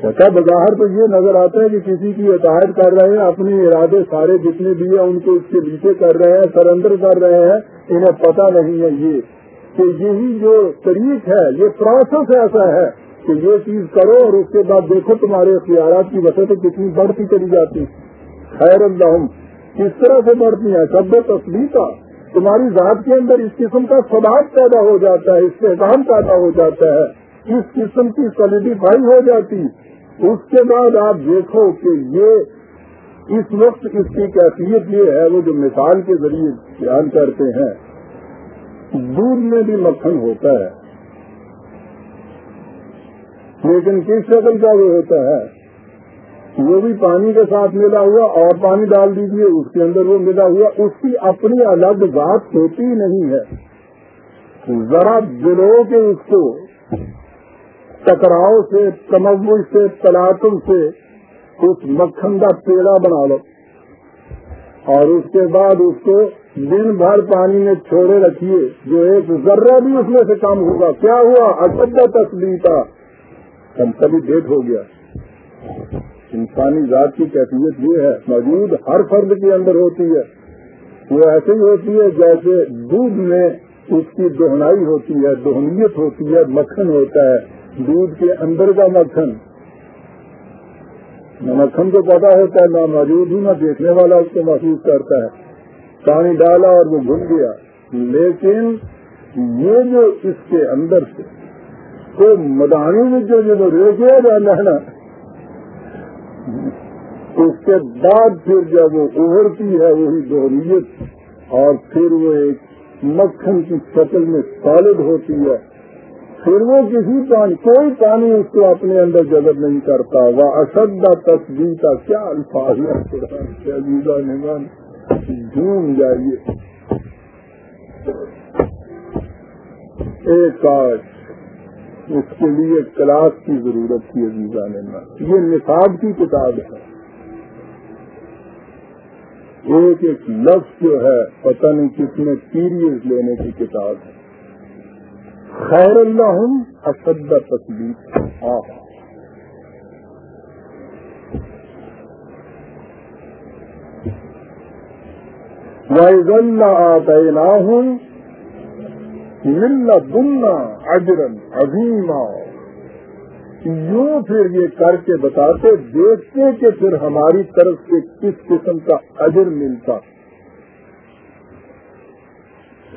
اچھا، بظاہر تو یہ نظر آتا ہے کہ کسی کی عطایت کر رہے ہیں، اپنے ارادے سارے جتنے بھی ہیں، ان کو اس کے نیچے کر رہے ہیں، سرندر کر رہے ہیں، انہیں پتہ نہیں ہے یہ کہ یہی جو طریق ہے، یہ پروسیس ایسا ہے کہ یہ چیز کرو اور اس کے بعد دیکھو تمہارے اختیارات کی وجہ سے کتنی بڑھتی چلی جاتی۔ خیر اللہ کس طرح سے بڑھتی ہیں؟ سب تصویر کا۔ تمہاری ذات کے اندر اس قسم کا سوبھاگ پیدا ہو جاتا ہے، استحکام پیدا ہو جاتا ہے۔ اس قسم کی سلیڈیفائی ہو جاتی۔ اس کے بعد آپ دیکھو کہ یہ اس وقت اس کی کیفیت یہ ہے، وہ جو مثال کے ذریعے بیان کرتے ہیں، دودھ میں بھی مکھن ہوتا ہے۔ لیکن کس شکل کا وہ ہوتا ہے؟ وہ بھی پانی کے ساتھ ملا ہوا اور پانی ڈال دیجیے اس کے اندر وہ ملا ہوا، اس کی اپنی الگ ذات ہوتی نہیں ہے۔ ذرا دلوں کے اس کو ٹکراؤ سے تمو سے، تلاطم سے اس مکھن کا پیڑا بنا لو۔ اور اس کے بعد اس کو دن بھر پانی میں چھوڑے رکھیے۔ جو ایک ذرہ بھی اس میں سے کم ہوگا۔ کیا ہوا؟ اشدہ تصویر کا کبھی ڈیٹ ہو گیا۔ انسانی ذات کی کیفیت یہ ہے، موجود ہر فرد کے اندر ہوتی ہے۔ وہ ایسے ہی ہوتی ہے جیسے دودھ میں اس کی دہنائی ہوتی ہے، دہنیت ہوتی ہے، مکھن ہوتا ہے۔ دودھ کے اندر کا مکھن۔ مکھن کو پتا ہوتا ہے، نہ موجود ہی نہ دیکھنے والا اس کو محسوس کرتا ہے۔ پانی ڈالا اور وہ گھل گیا۔ لیکن یہ جو اس کے اندر سے مدانی میں جو جو جانا ہے نا اس کے بعد پھر جب وہ ابھرتی ہے وہی دوہریت، اور پھر وہ ایک مکھن کی شکل میں سالڈ ہوتی ہے۔ پھر وہ کسی پانی کوئی پانی اس کو اپنے اندر جگت نہیں کرتا۔ وہ اشدا تصویر کا کیا الفاظ ہے نمان جھوم جائیے۔ ایک آج اس کے لیے کلاس کی ضرورت تھی عزیزہ نے یہ نصاب کی کتاب ہے۔ ایک ایک لفظ جو ہے، پتہ نہیں کس میں لینے کی کتاب ہے۔ خیر اللہ ہوں اشد تصویر ہاں وَإِذَنَّ آتَيْنَاهُمْ ملنا دننا اجرن عظیما۔ یوں پھر یہ کر کے بتاتے، دیکھتے کہ پھر ہماری طرف سے کس قسم کا اجر ملتا۔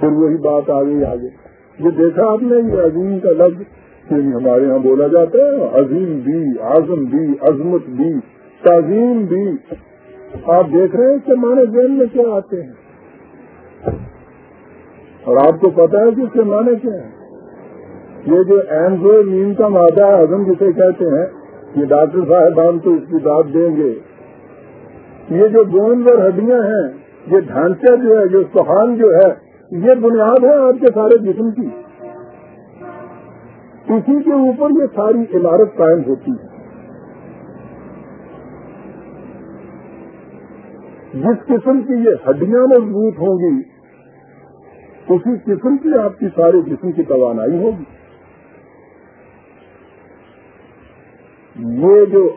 پھر وہی بات آ گئی آگے۔ یہ دیکھا آپ نے، یہ عظیم کا لفظ ہمارے یہاں بولا جاتا ہے، عظیم بھی، اعظم بھی، عظمت بھی، تعظیم بھی۔ آپ دیکھ رہے ہیں کہ ہمارے ذہن میں کیا آتے ہیں؟ اور آپ کو پتا ہے کہ اس کے معنی کیا ہے یہ جو جو نیم کا مادہ ہے ہزم جسے کہتے ہیں، یہ ڈاکٹر صاحب ہم تو اس کی بات دیں گے۔ یہ جو گوند اور ہڈیاں ہیں، یہ ڈھانچہ جو ہے جو سہان جو ہے، یہ بنیاد ہے آپ کے سارے جسم کی۔ اسی کے اوپر یہ ساری عمارت قائم ہوتی ہے۔ جس قسم کی یہ ہڈیاں مضبوط ہوں گی اسی قسم کی آپ کی سارے جسم کی توانائی ہوگی۔ یہ جو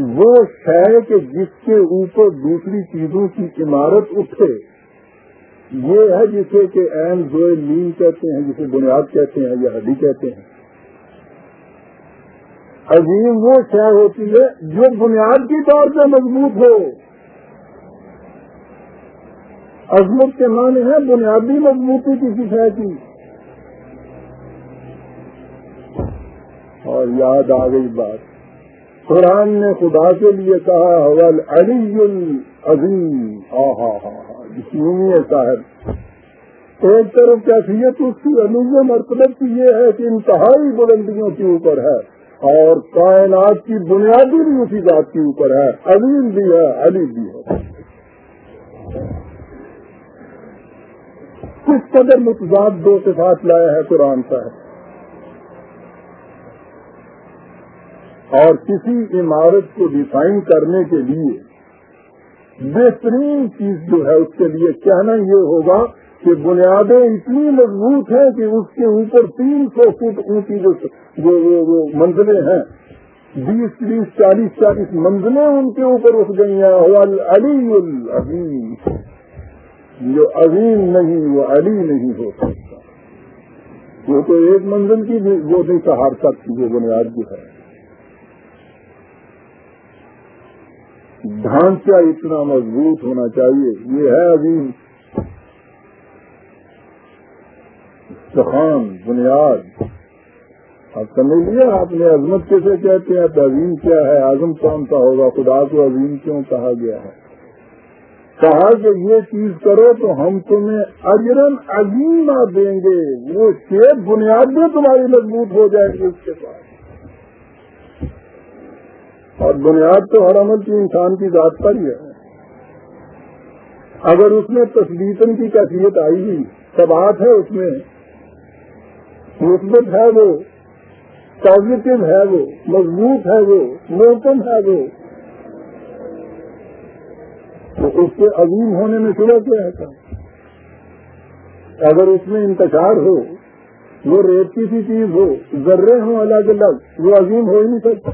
وہ ہے کہ جس کے اوپر دوسری چیزوں کی عمارت اٹھے، یہ ہے جسے کہ این زوئے نیم کہتے ہیں، جسے بنیاد کہتے ہیں، یا ہڈی کہتے ہیں۔ عظیم وہ شہ ہوتی ہے جو بنیاد کی طور پہ مضبوط ہو۔ عظمت کے معنی ہے بنیادی مضبوطی کسی شہر کی اور یاد آ گئی بات۔ قرآن نے خدا کے لیے کہا حول علی عظیم ہاں ہاں ہاں ہاں جسمی صاحب۔ ایک طرف کیفیت اس کی علی مرتبہ کی یہ ہے کہ انتہائی بلندیوں کے اوپر ہے، اور کائنات کی بنیادی بھی اسی بات کے اوپر ہے۔ عظیم بھی ہے علی بھی ہے۔ کس قدر متضاد دو کے ساتھ لایا ہے قرآن کا ہے۔ اور کسی عمارت کو ڈیفائن کرنے کے لیے بہترین چیز جو ہے اس کے لیے کہنا یہ ہوگا کہ بنیادیں اتنی مضبوط ہیں کہ اس کے اوپر تین سو فٹ اونچی جو منزلیں ہیں، بیس، تیس، چالیس چالیس منزلیں ان کے اوپر اٹھ گئی ہیں۔ علی العظیم۔ جو عظیم نہیں وہ علی نہیں ہو سکتا۔ وہ تو ایک منزل کی بھی وہ نہیں سہار سکتی وہ بنیاد جو ہے۔ ڈھانچہ اتنا مضبوط ہونا چاہیے؟ یہ ہے عظیم۔ سخان، بنیاد۔ آپ سمجھ لیا آپ نے عظمت کیسے کہتے ہیں؟ تو عظیم کیا ہے؟ عظم کون سا ہوگا؟ خدا کو عظیم کیوں کہا گیا ہے؟ کہا کہ یہ چیز کرو تو ہم تمہیں اجرن عظیم دیں گے۔ وہ شیر بنیاد بھی تمہاری مضبوط ہو جائے گی اس کے پاس۔ اور بنیاد تو ہر عمل کی انسان کی ذات پر ہی ہے۔ اگر اس میں تصویرن کی کیفیت آئی گی سبات ہے اس میں، مثبت ہے وہ پازیٹو ہے وہ، مضبوط ہے وہ موکم ہے وہ تو اس کے عظیم ہونے میں شروع کیا ہے اگر اس میں انتشار ہو، وہ ریت کی سی چیز ہو، ذرے ہوں الگ الگ، وہ عظیم ہو ہی نہیں سکتا۔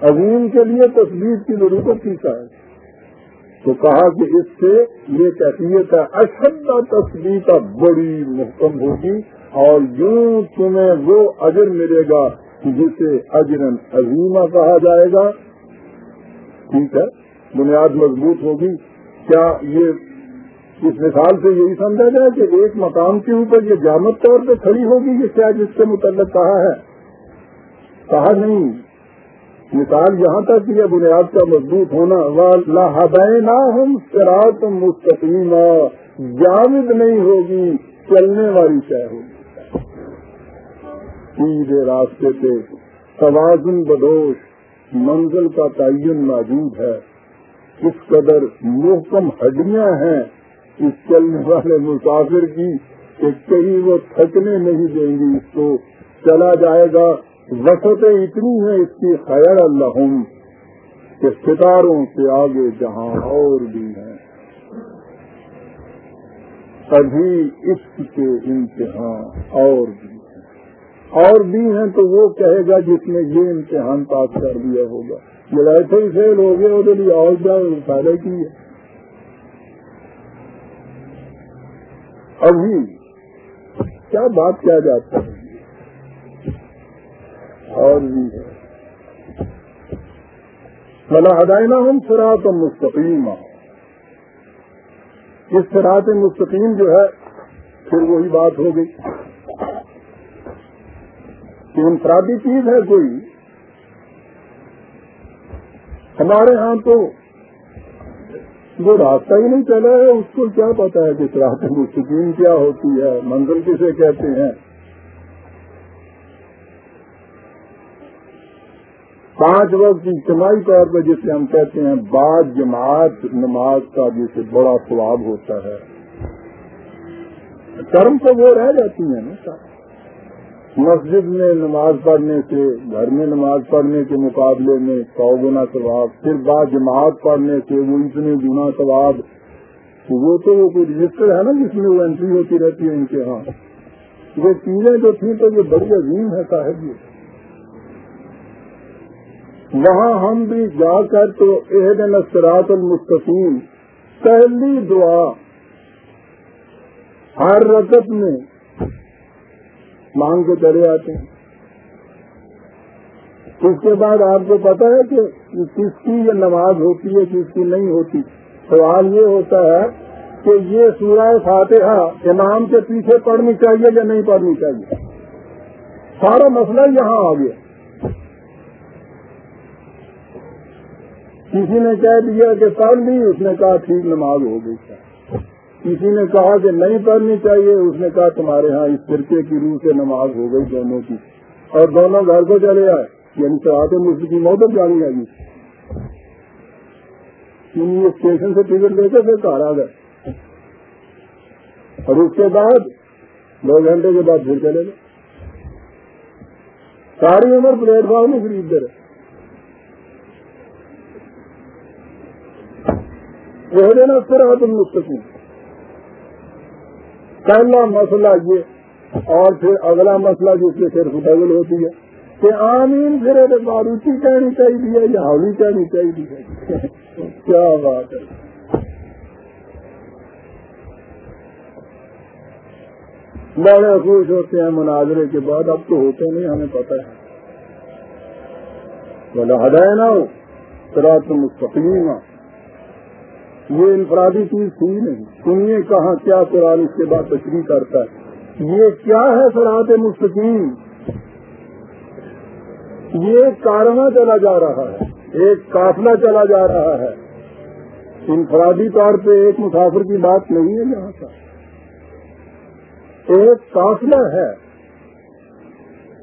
عظیم کے لیے تصویر کی ضرورت کی ہے۔ تو کہا کہ اس سے یہ کیفیت ہے، اشد تصویر کا بڑی محکم ہوگی اور یوں تمہیں وہ اجر ملے گا جسے اجرن عظیمہ کہا جائے گا۔ ٹھیک ہے، بنیاد مضبوط ہوگی۔ کیا یہ اس مثال سے یہی سمجھا جائے کہ ایک مقام کے اوپر یہ جامد طور پہ کھڑی ہوگی یہ کیا جس سے متعلق کہا ہے؟ کہا نہیں۔ مثال یہاں تک یہ بنیاد کا مضبوط ہونا نہ ہم شراط مستقیم جامد نہیں ہوگی، چلنے والی طے ہوگی۔ سیدھے راستے پہ توازن بدوش۔ منزل کا تعین موجود ہے۔ اس قدر محکم ہڈیاں ہیں اس چلنے والے مسافر کی کہ کہیں وہ تھکنے نہیں دیں گی۔ اس کو چلا جائے گا۔ وسطیں اتنی ہیں اس کی خیر اللہ کہ ستاروں سے آگے جہاں اور بھی ہیں۔ ابھی اس کے امتحان اور بھی اور بھی ہیں تو وہ کہے گا جس نے یہ امتحان پاس کر دیا ہوگا۔ یہ ایسے ہی فیل ہو گیا وہ لیے اور جائے فائدہ کی ہے ابھی کیا بات کیا جاتا ہے؟ اور بھی ہے۔ ملا ہدائنا ہم سراط مستقیم اس سراط مستقیم جو ہے، پھر وہی بات ہو گئی۔ کہ انفرادی چیز ہے کوئی۔ ہمارے ہاں تو وہ راستہ ہی نہیں چلا ہے، اس کو کیا پتا ہے کہ سراط مستقیم کیا ہوتی ہے، منزل کسے کہتے ہیں۔ پانچ وقت اجتماعی طور پہ جسے ہم کہتے ہیں بعض جماعت نماز کا جسے بڑا سواب ہوتا ہے۔ کرم تو وہ رہ جاتی ہیں نا۔ مسجد میں نماز پڑھنے سے، گھر میں نماز پڑھنے کے مقابلے میں سو گنا ثواب، پھر بعض جماعت پڑھنے سے وہ اتنے گنا ثواب وہ تو وہ کوئی رجسٹر ہے نا جس میں وہ انٹری ہوتی رہتی ہے ان کے ہاں۔ یہ چیزیں جو تھیں تو یہ بڑی عظیم ہے صاحب یہ۔ وہاں ہم بھی جا کر تو عہد نسرات المستقیم پہلی دعا ہر رکت میں مانگ کے چلے آتے ہیں۔ اس کے بعد آپ کو پتا ہے کہ کس کی یہ نماز ہوتی ہے، کس کی نہیں ہوتی۔ سوال یہ ہوتا ہے کہ یہ سورہ فاتحہ امام کے پیچھے پڑھنی چاہیے یا نہیں پڑھنی چاہیے؟ سارا مسئلہ یہاں آ گیا۔ کسی نے کہہ دیا کہ پڑھ لی، اس نے کہا ٹھیک، نماز ہو گئی۔ کسی نے کہا کہ نہیں پڑھنی چاہیے، اس نے کہا تمہارے ہاں اس فرقے کی روح سے نماز ہو گئی دونوں کی۔ اور دونوں گھر کو چلے آئے۔ یعنی چاہتے مجھ کی محبت جانی آئی جی۔ اسٹیشن سے ٹکٹ لے کے پھر گھر آ گئے؟ اور اس کے بعد دو گھنٹے کے بعد پھر چلے گئے۔ ساری عمر پلیٹ فارم میں خریدتے رہے۔ دینا پھر تم مستقیم۔ پہلا مسئلہ یہ اور پھر اگلا مسئلہ جس سے صرف ڈبل ہوتی ہے کہ آمین پھر ماروتی کہنی چاہیے یا ہولی کہنی چاہیے؟ کیا بات ہے؟ بڑے خوش ہوتے ہیں مناظرے کے بعد، اب تو ہوتے نہیں، ہمیں پتہ ہے۔ بولا ہدایہ نہ ہو سرات مستقیم یہ انفرادی چیز تھی نہیں۔ سنیے کہاں کیا قرآن اس کے بعد تشریح کرتا ہے۔ یہ کیا ہے سرات مستقیم؟ یہ کارواں چلا جا رہا ہے۔ ایک قافلہ چلا جا رہا ہے۔ انفرادی طور پہ ایک مسافر کی بات نہیں ہے یہاں کا ایک قافلہ ہے۔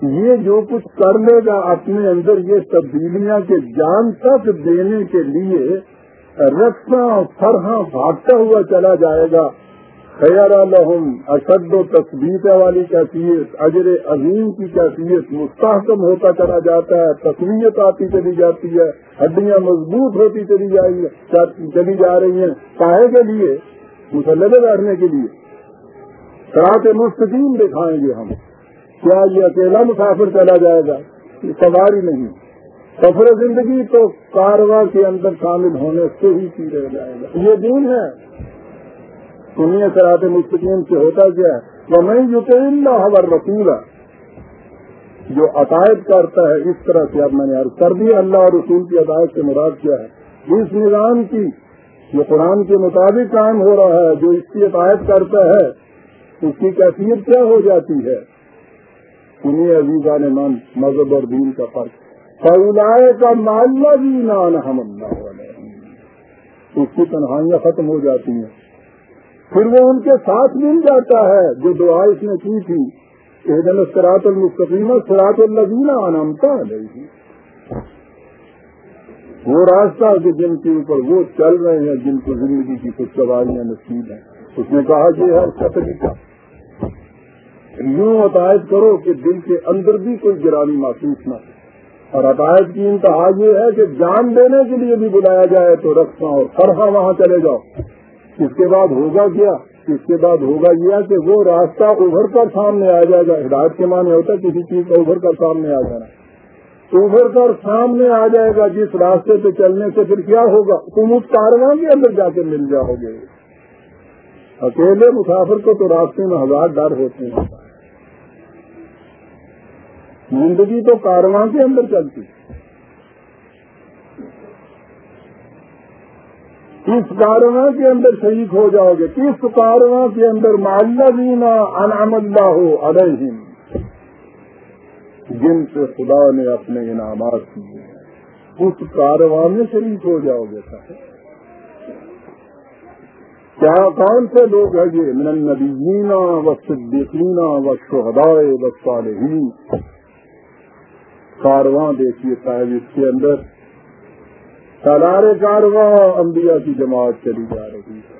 یہ جو کچھ کر لے گا اپنے اندر یہ تبدیلیاں کے جان تک دینے کے لیے رکھنا فرحاں بھاگتا ہوا چلا جائے گا۔ خیر الحم اشد و تصویر والی کیفیت، اجر عظیم کی کیفیت مستحکم ہوتا چلا جاتا ہے تصویت آتی چلی جاتی ہے، ہڈیاں مضبوط ہوتی چلی چلی جا رہی ہیں۔ کاہے کے لیے، مسلح بیٹھنے کے لیے۔ رات مستقیم دکھائیں گے ہم۔ کیا یہ اکیلا مسافر چلا جائے گا؟ سواری نہیں۔ سفر زندگی تو کارواں کے اندر شامل ہونے سے ہی کی رہ جائے گا یہ دین ہے۔ سنیے سرات مستقیم سے ہوتا کیا ہے۔ وہ میں یقین خبر رسول جو عطایت کرتا ہے، اس طرح سے اب میں نے عرض کر دیا، اللہ اور رسول کی عدایت سے مراد کیا ہے۔ اس نظام کی، جو قرآن کے مطابق کام ہو رہا ہے، جو اس کی عطایت کرتا ہے، اس کی کیفیت کیا ہو جاتی ہے؟ سنیے عزیزہ نے من، مذہب اور دین کا فرق۔ فولائے کا ماللہ بھی نان ہم اس کی تنہائیاں ختم ہو جاتی ہیں۔ پھر وہ ان کے ساتھ مل جاتا ہے، جو دعا اس نے کی تھی۔ دن سراط المستقیم سراط الزینہ انامتا ہے وہ راستہ کہ جن کے اوپر وہ چل رہے ہیں، جن کو زندگی کی کچھ سواریاں نصیب ہیں۔ اس نے کہا کہ ہر طریقہ یوں عطایت کرو کہ دل کے اندر بھی کوئی گرانی محسوس نہ ہو۔ اور عطایت کی انتہا یہ ہے کہ جان دینے کے لیے بھی بلایا جائے تو رکھنا اور فرحا وہاں چلے جاؤ۔ اس کے بعد ہوگا کیا؟ اس کے بعد ہوگا یہ کہ وہ راستہ ابھر کر سامنے آ جائے گا۔ ہدایت کے معنی ہوتا ہے کسی چیز کا ابھر کر سامنے آ جانا۔ ابھر کر سامنے آ جائے گا، جس راستے پہ چلنے سے پھر کیا ہوگا؟ تم اس کارواں کے اندر جا کے مل جاؤ گے۔ اکیلے مسافر کو تو راستے میں ہزار ڈر ہوتے ہیں۔ زندگی تو کارواں کے اندر چلتی کس کارواں کے اندر شریک ہو جاؤ گے؟ کس کارواں کے اندر معلومہ انعام اللہ ہو علیہم، جن سے خدا نے اپنے انعامات کیے ہیں، اس کارواں میں شریک ہو جاؤ گے۔ کیا کون سے لوگ ہیں یہ؟ من النبیین و صدیقین و شہدائے و صالحین۔ کارواں دیکھیے صاحب، اس کے اندر سالار کارواں انبیاء کی جماعت چلی جا رہی ہے۔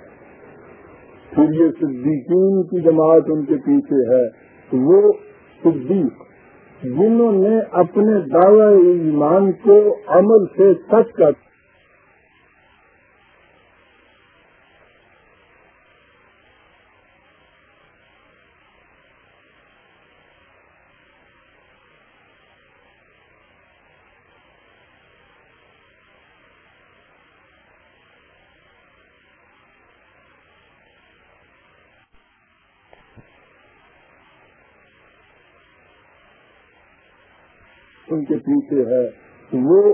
پھر یہ صدیقین کی جماعت ان کے پیچھے ہے۔ وہ صدیق جنہوں نے اپنے دعوی ایمان کو عمل سے سچ کر ان کے پیچھے ہے، وہ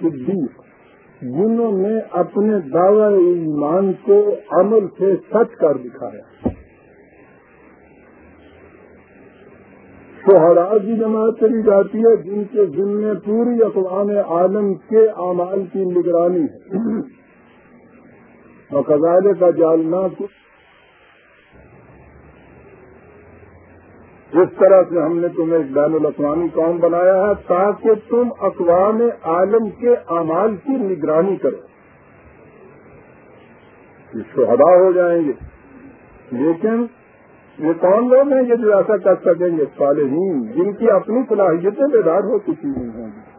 صدیق، جنہوں نے اپنے دعوی ایمان کو عمل سے سچ کر دکھایا۔ شہرا کی جماعت چلی جاتی ہے، جن کے ذمے پوری اقوام عالم کے اعمال کی نگرانی ہے۔ اور کا جالنا کچھ اس طرح سے ہم نے تمہیں ایک بین الاقوامی قوم بنایا ہے، تاکہ تم اقوام عالم کے اعمال کی نگرانی کرو۔ یہ شہدا ہو جائیں گے۔ لیکن یہ کون لوگ ہیں یہ جو ایسا کر سکیں گے؟ صالحین، جن کی اپنی صلاحیتیں بیدار ہو چکی ہوئی ہوں گی۔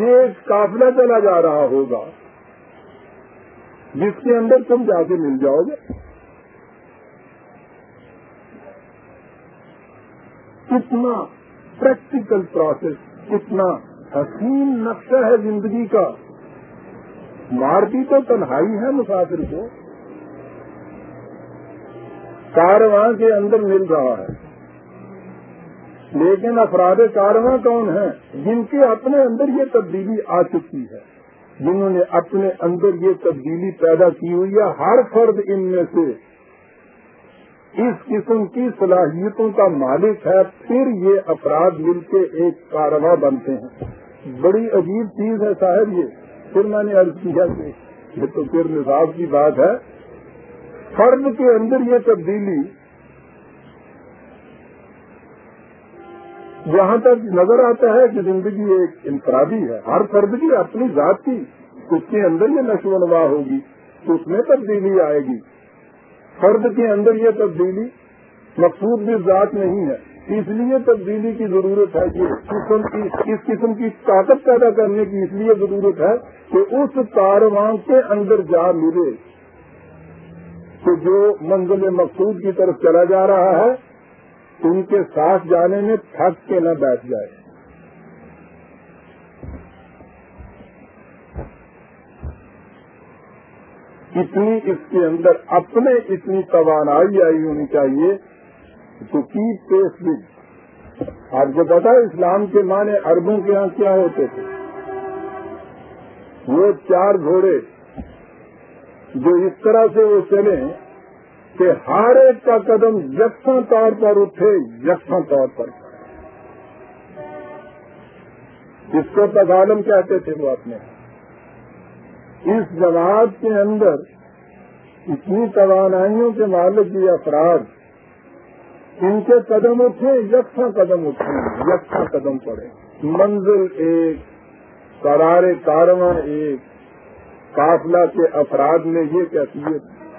یہ ایک قافلہ چلا جا رہا ہوگا، جس کے اندر تم جا کے مل جاؤ گے۔ کتنا پریکٹیکل پروسیس کتنا حسین نقشہ ہے زندگی کا۔ مارتی تو تنہائی ہے مسافر کو۔ کارواں کے اندر مل رہا ہے۔ لیکن افراد کارواں کون ہیں؟ جن کے اپنے اندر یہ تبدیلی آ چکی ہے۔ جنہوں نے اپنے اندر یہ تبدیلی پیدا کی ہوئی ہے، ہر فرد ان میں سے اس قسم کی صلاحیتوں کا مالک ہے، پھر یہ افراد مل کے ایک کارواں بنتے ہیں۔ بڑی عجیب چیز ہے صاحب یہ۔ پھر میں نے عرض کیا کہ یہ تو پھر نصاب کی بات ہے۔ فرد کے اندر یہ تبدیلی جہاں تک نظر آتا ہے کہ زندگی ایک انفرادی ہے۔ ہر فرد کی اپنی ذات کی، اس کے اندر یہ نشو و نما ہوگی تو اس میں تبدیلی آئے گی۔ فرد کے اندر یہ تبدیلی مقصود بھی ذات نہیں ہے۔ اس لیے تبدیلی کی ضرورت ہے کہ قسم کی اس قسم کی طاقت پیدا کرنے کی اس لیے ضرورت ہے کہ اس کارواں کے اندر جا ملے۔ کہ جو منزل مقصود کی طرف چلا جا رہا ہے، ان کے ساتھ جانے میں تھک کے نہ بیٹھ جائے۔ اتنی اس کے اندر اپنے اتنی توانائی آئی ہونی چاہیے تو کی پیس بھی آپ کو پتا اسلام کے معنی اربوں کے یہاں کیا ہوتے تھے؟ وہ چار گھوڑے جو اس طرح سے وہ چلے کہ ہر ایک کا قدم یکساں طور پر اٹھے، یکساں طور پر۔ اس کو تغالم کہتے تھے وہ اپنے۔ اس جماعت کے اندر اتنی توانائیوں کے مالک یہ افراد ان کے قدم اٹھے، یکساں قدم اٹھے، یکساں قدم پڑے۔ منزل ایک، قرار کارواں ایک۔ قافلہ کے افراد میں یہ کہتی ہے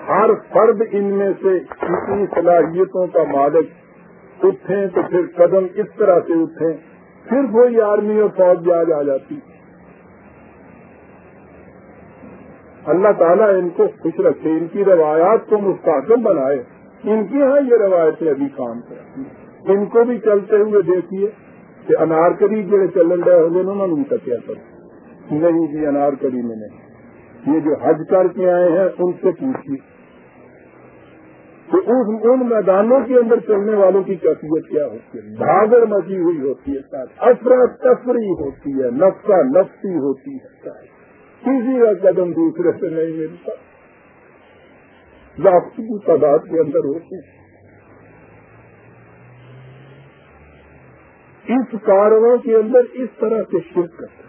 ہر فرد ان میں سے اتنی صلاحیتوں کا مالک اٹھیں تو پھر قدم اس طرح سے اٹھیں، پھر کوئی آرمی اور فوج جاج آ جاتی۔ اللہ تعالیٰ ان کو خوش رکھے، ان کی روایات کو مستحکم بنائے۔ ان کی ہاں یہ روایتیں ابھی کام کرتی ان کو بھی چلتے ہوئے دیکھیے کہ انارکری جڑے چلن رہے ہوں گے انہوں نے ان کا کیا کر نہیں جی انارکری میں نہیں یہ جو حج کر کے آئے ہیں، ان سے پوچھیے۔ تو ان میدانوں کے اندر چلنے والوں کی کیفیت کیا ہوتی ہے؟ بھاگڑ مچی ہوئی ہوتی ہے۔ افرا تفری ہوتی ہے نفسا نفسی ہوتی ہے۔ کسی کا قدم دوسرے سے نہیں ملتا لاپسی کی تعداد کے اندر ہوتی ہے اس کارواں کے اندر اس طرح سے شرکت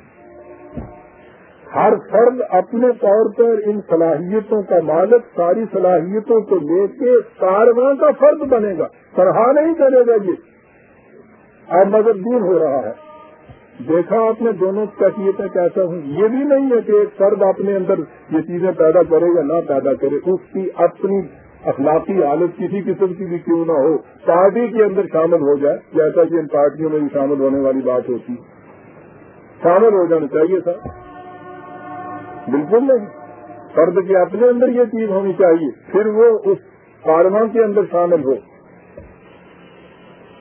ہر فرد اپنے طور پر ان صلاحیتوں کا مالک، ساری صلاحیتوں کو لے کے کارواں کا فرد بنے گا سرحا نہیں کرے گا یہ اب مگر دور ہو رہا ہے۔ دیکھا آپ نے دونوں کیفیتیں کیسا ہوں؟ یہ بھی نہیں ہے کہ ایک فرد اپنے اندر یہ چیزیں پیدا کرے یا نہ پیدا کرے، اس کی اپنی اخلاقی حالت کسی قسم کی بھی کیوں نہ ہو، پارٹی کے اندر شامل ہو جائے، جیسا کہ ان پارٹیوں میں بھی شامل ہونے والی بات ہوتی۔ شامل ہو جانا چاہیے سر بالکل نہیں۔ فرد کے اپنے اندر یہ چیز ہونی چاہیے، پھر وہ اس کارواں کے اندر شامل ہو۔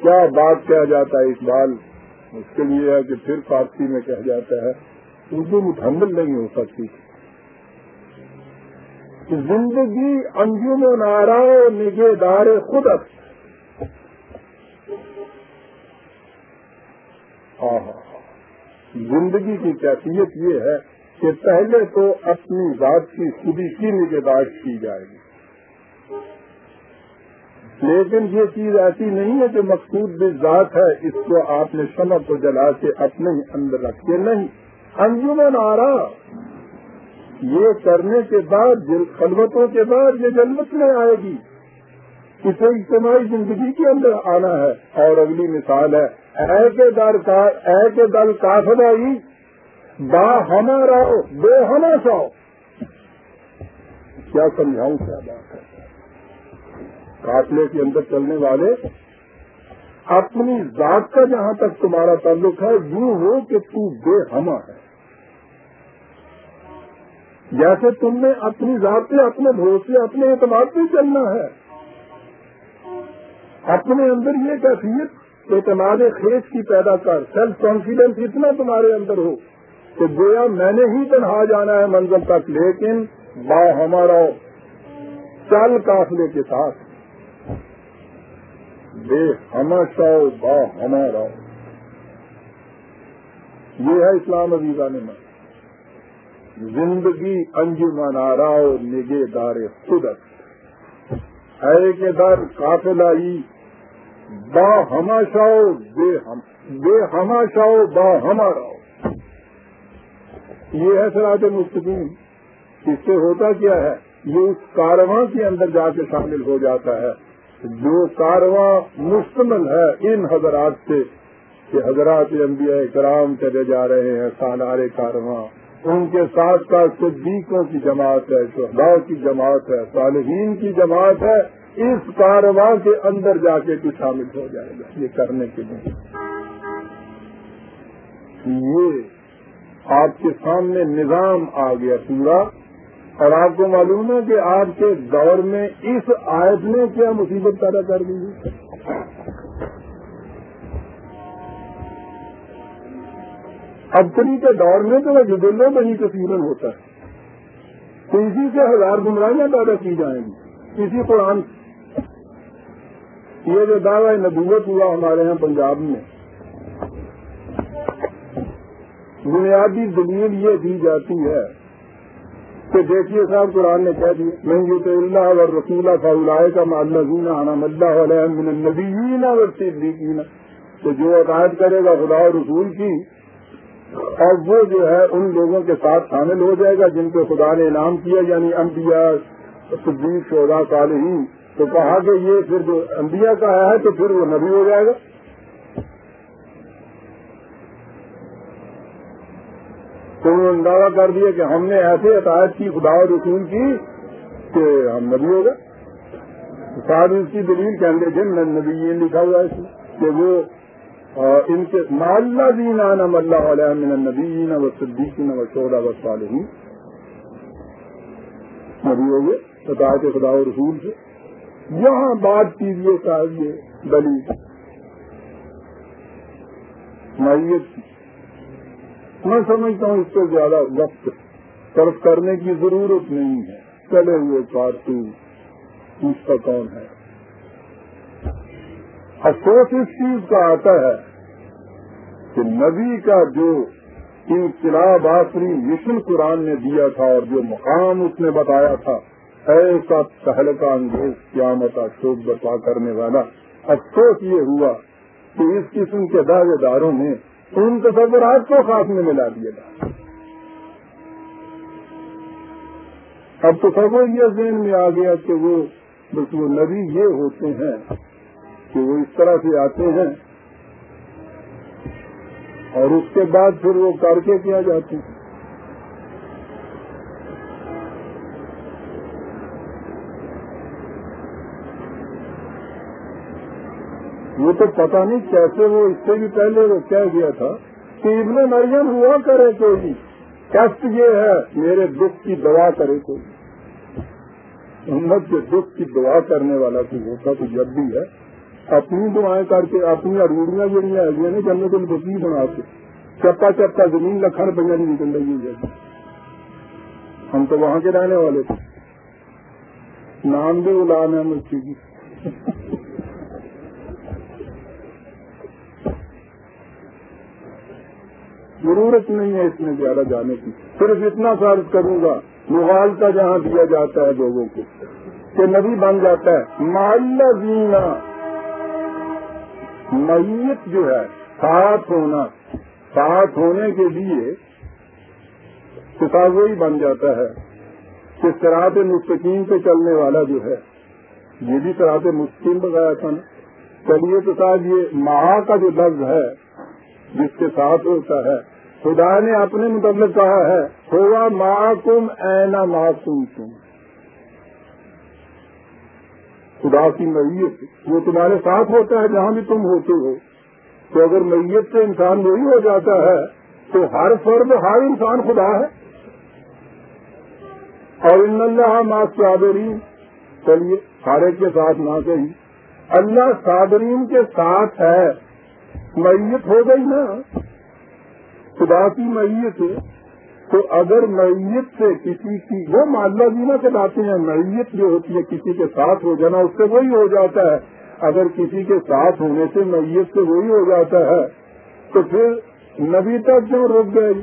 کیا بات کیا جاتا ہے اقبال اس کے لیے ہے کہ پھر فارسی میں کہہ جاتا ہے، اردو متحمل نہیں ہو سکتی۔ زندگی انجم و نارا نگے دار خود زندگی کی کیفیت یہ ہے کہ پہلے تو اپنی ذات کی خودی کی نگہداشت کی جائے گی۔ لیکن یہ چیز ایسی نہیں ہے کہ مقصود بھی ذات ہے، اس کو آپ نے شمع کو جلا کے اپنے ہی اندر رکھے نہیں۔ انجمن آ رہا یہ کرنے کے بعد خلوتوں کے بعد یہ جنمت میں آئے گی۔ اسے اجتماعی زندگی کے اندر آنا ہے۔ اور اگلی مثال ہے، اے کے در کا، اے کے دل کافر با ہمارا بے ہما کیا سمجھاؤں کیا بات ہے؟ قافلے کے اندر چلنے والے، اپنی ذات کا جہاں تک تمہارا تعلق ہے، یوں ہو کہ تو بے ہما ہے۔ جیسے تم نے اپنی ذات پہ، اپنے بھروسے اپنے اعتماد پہ چلنا ہے۔ اپنے اندر یہ کیفیت، اعتماد خیز کی پیدا کر۔ سیلف کانفیڈینس اتنا تمہارے اندر ہو کہ گویا میں نے ہی تنہا جانا ہے منزل تک، لیکن با ہمارا چل قافلے کے ساتھ۔ بے ہمشا با ہمارا یہ ہے اسلام عزیزہ نے میں۔ زندگی انجمن آرا نگے دار خدت ہے۔ کہ در قافل آئی با ہماشاؤ بے ہم، بے ہماشاؤ با ہمارا یہ ہے سراج مستقیم اس سے ہوتا کیا ہے؟ یہ اس کارواں کے اندر جا کے شامل ہو جاتا ہے۔ جو کارواں مشتمل ہے ان حضرات سے کہ حضرات انبیاء کرام چلے جا رہے ہیں سالار کارواں۔ ان کے ساتھ ساتھ صدیقوں کی جماعت ہے شہداء کی جماعت ہے، صالحین کی جماعت ہے۔ اس کارواں کے اندر جا کے تو شامل ہو جائے گا۔ یہ کرنے کے لیے۔ یہ آپ کے سامنے نظام آ گیا پورا اور آپ کو معلوم ہے کہ آج کے دور میں اس آیت نے کیا مصیبت پیدا کر دی اب کے دور میں تو وہ جدلوں میں ہی تصویر ہوتا ہے۔ تو اسی سے ہزار گمراہیاں پیدا کی جائیں گی۔ اسی قرآن یہ جو دعوی نبوت ہوا ہمارے یہاں پنجاب میں، بنیادی دلیل یہ دی جاتی ہے کہ دیکھیے صاحب قرآن نے کہہ دیا میں تو اللہ اور رسولہ صاحب کا معلوم آنا اللہ علیہ نبی اور صدیقین تو جو عقائد کرے گا خدا اور رسول کی، اور وہ جو ہے ان لوگوں کے ساتھ شامل ہو جائے گا جن کو خدا نے انعام کیا یعنی انبیاء، صدیق شہدا صالحین۔ تو کہا کہ یہ پھر جو انبیاء کا ہے تو پھر وہ نبی ہو جائے گا۔ تو انہوں نے دعویٰ کر دیا کہ ہم نے ایسے عطایت کی، خدا و رسول کی، کہ ہم نبی ہو گئے۔ ساتھ اس کی دلیل کہ اندر جن نبی یہ لکھا ہوا ہے کہ وہ ان کے ماللہ دینا نم اللہ علیہ من النبیین و صدیقین و شہدا و صالحین نبی ہو گئے عطایت خدا و رسول سے۔ یہاں بات کیجیے صاحب یہ دلیل۔ میت کی۔ میں سمجھتا ہوں اس سے زیادہ وقت صرف کرنے کی ضرورت نہیں ہے۔ چلے ہوئے کارٹون اس کا کون ہے۔ افسوس اس چیز کا آتا ہے کہ نبی کا جو انقلاب آخری مشن قرآن نے دیا تھا اور جو مقام اس نے بتایا تھا، ایسا تہلکا انگیز قیامت شوق برپا کرنے والا افسوس یہ ہوا کہ اس قسم کے دعوے داروں نے ان تصورات کو خاص میں ملا دیا تھا۔ اب تصور یہ ذہن میں آ گیا کہ وہ بس وہ نبی یہ ہوتے ہیں کہ وہ اس طرح سے آتے ہیں اور اس کے بعد پھر وہ کر کے کیا جاتے ہیں۔ وہ تو پتا نہیں کیسے وہ اس سے بھی پہلے وہ کہہ گیا تھا کہ ابن مریم ہوا کرے کوئی کشٹ یہ ہے، میرے دکھ کی دعا کرے کوئی امت کے دکھ کی دعا کرنے والا کوئی ہوتا تو جب بھی ہے۔ اپنی دعائیں کر کے اپنی اروڑیاں جڑیاں ہیں نا جننے کو بکی بنا کے چپا چپا زمین لکھن روپیہ نہیں نکل رہی ہے۔ ہم تو وہاں کے رہنے والے تھے۔ نام بھی غلام ہے مچھی کی ضرورت نہیں ہے اس میں زیادہ جانے کی۔ صرف اتنا فرض کروں گا کا جہاں دیا جاتا ہے لوگوں کو، کہ نبی بن جاتا ہے۔ ماللہ میت جو ہے، ساتھ ہونا۔ ساتھ ہونے کے لیے کتاب وہی بن جاتا ہے۔ کہ سراط مستقیم پہ چلنے والا جو ہے، یہ بھی سراط مستقیم بتایا تھا نا۔ چلیے تو صاحب، یہ ماہ کا جو لفظ ہے، جس کے ساتھ ہوتا ہے خدا نے اپنے مطلب کہا ہے، ہوا معکم اینا معصوم تم خدا کی میت وہ تمہارے ساتھ ہوتا ہے، جہاں بھی تم ہوتے ہو۔ تو اگر میت سے انسان وہی ہو جاتا ہے، تو ہر فرد، ہر انسان خدا ہے۔ اور ان اللہ ماس صابرین چلیے، ہر کے ساتھ نہ کہیں۔ اللہ صابرین کے ساتھ ہے۔ میت ہو گئی نا۔ خدا کی میت تو اگر میت سے کسی کی، وہ مادہ جینا چلاتے ہیں میت جو ہوتی ہے کسی کے ساتھ ہو جانا، اس سے وہی ہو جاتا ہے۔ اگر کسی کے ساتھ ہونے سے میت سے وہی ہو جاتا ہے، تو پھر نبی تک کیوں رک گئے۔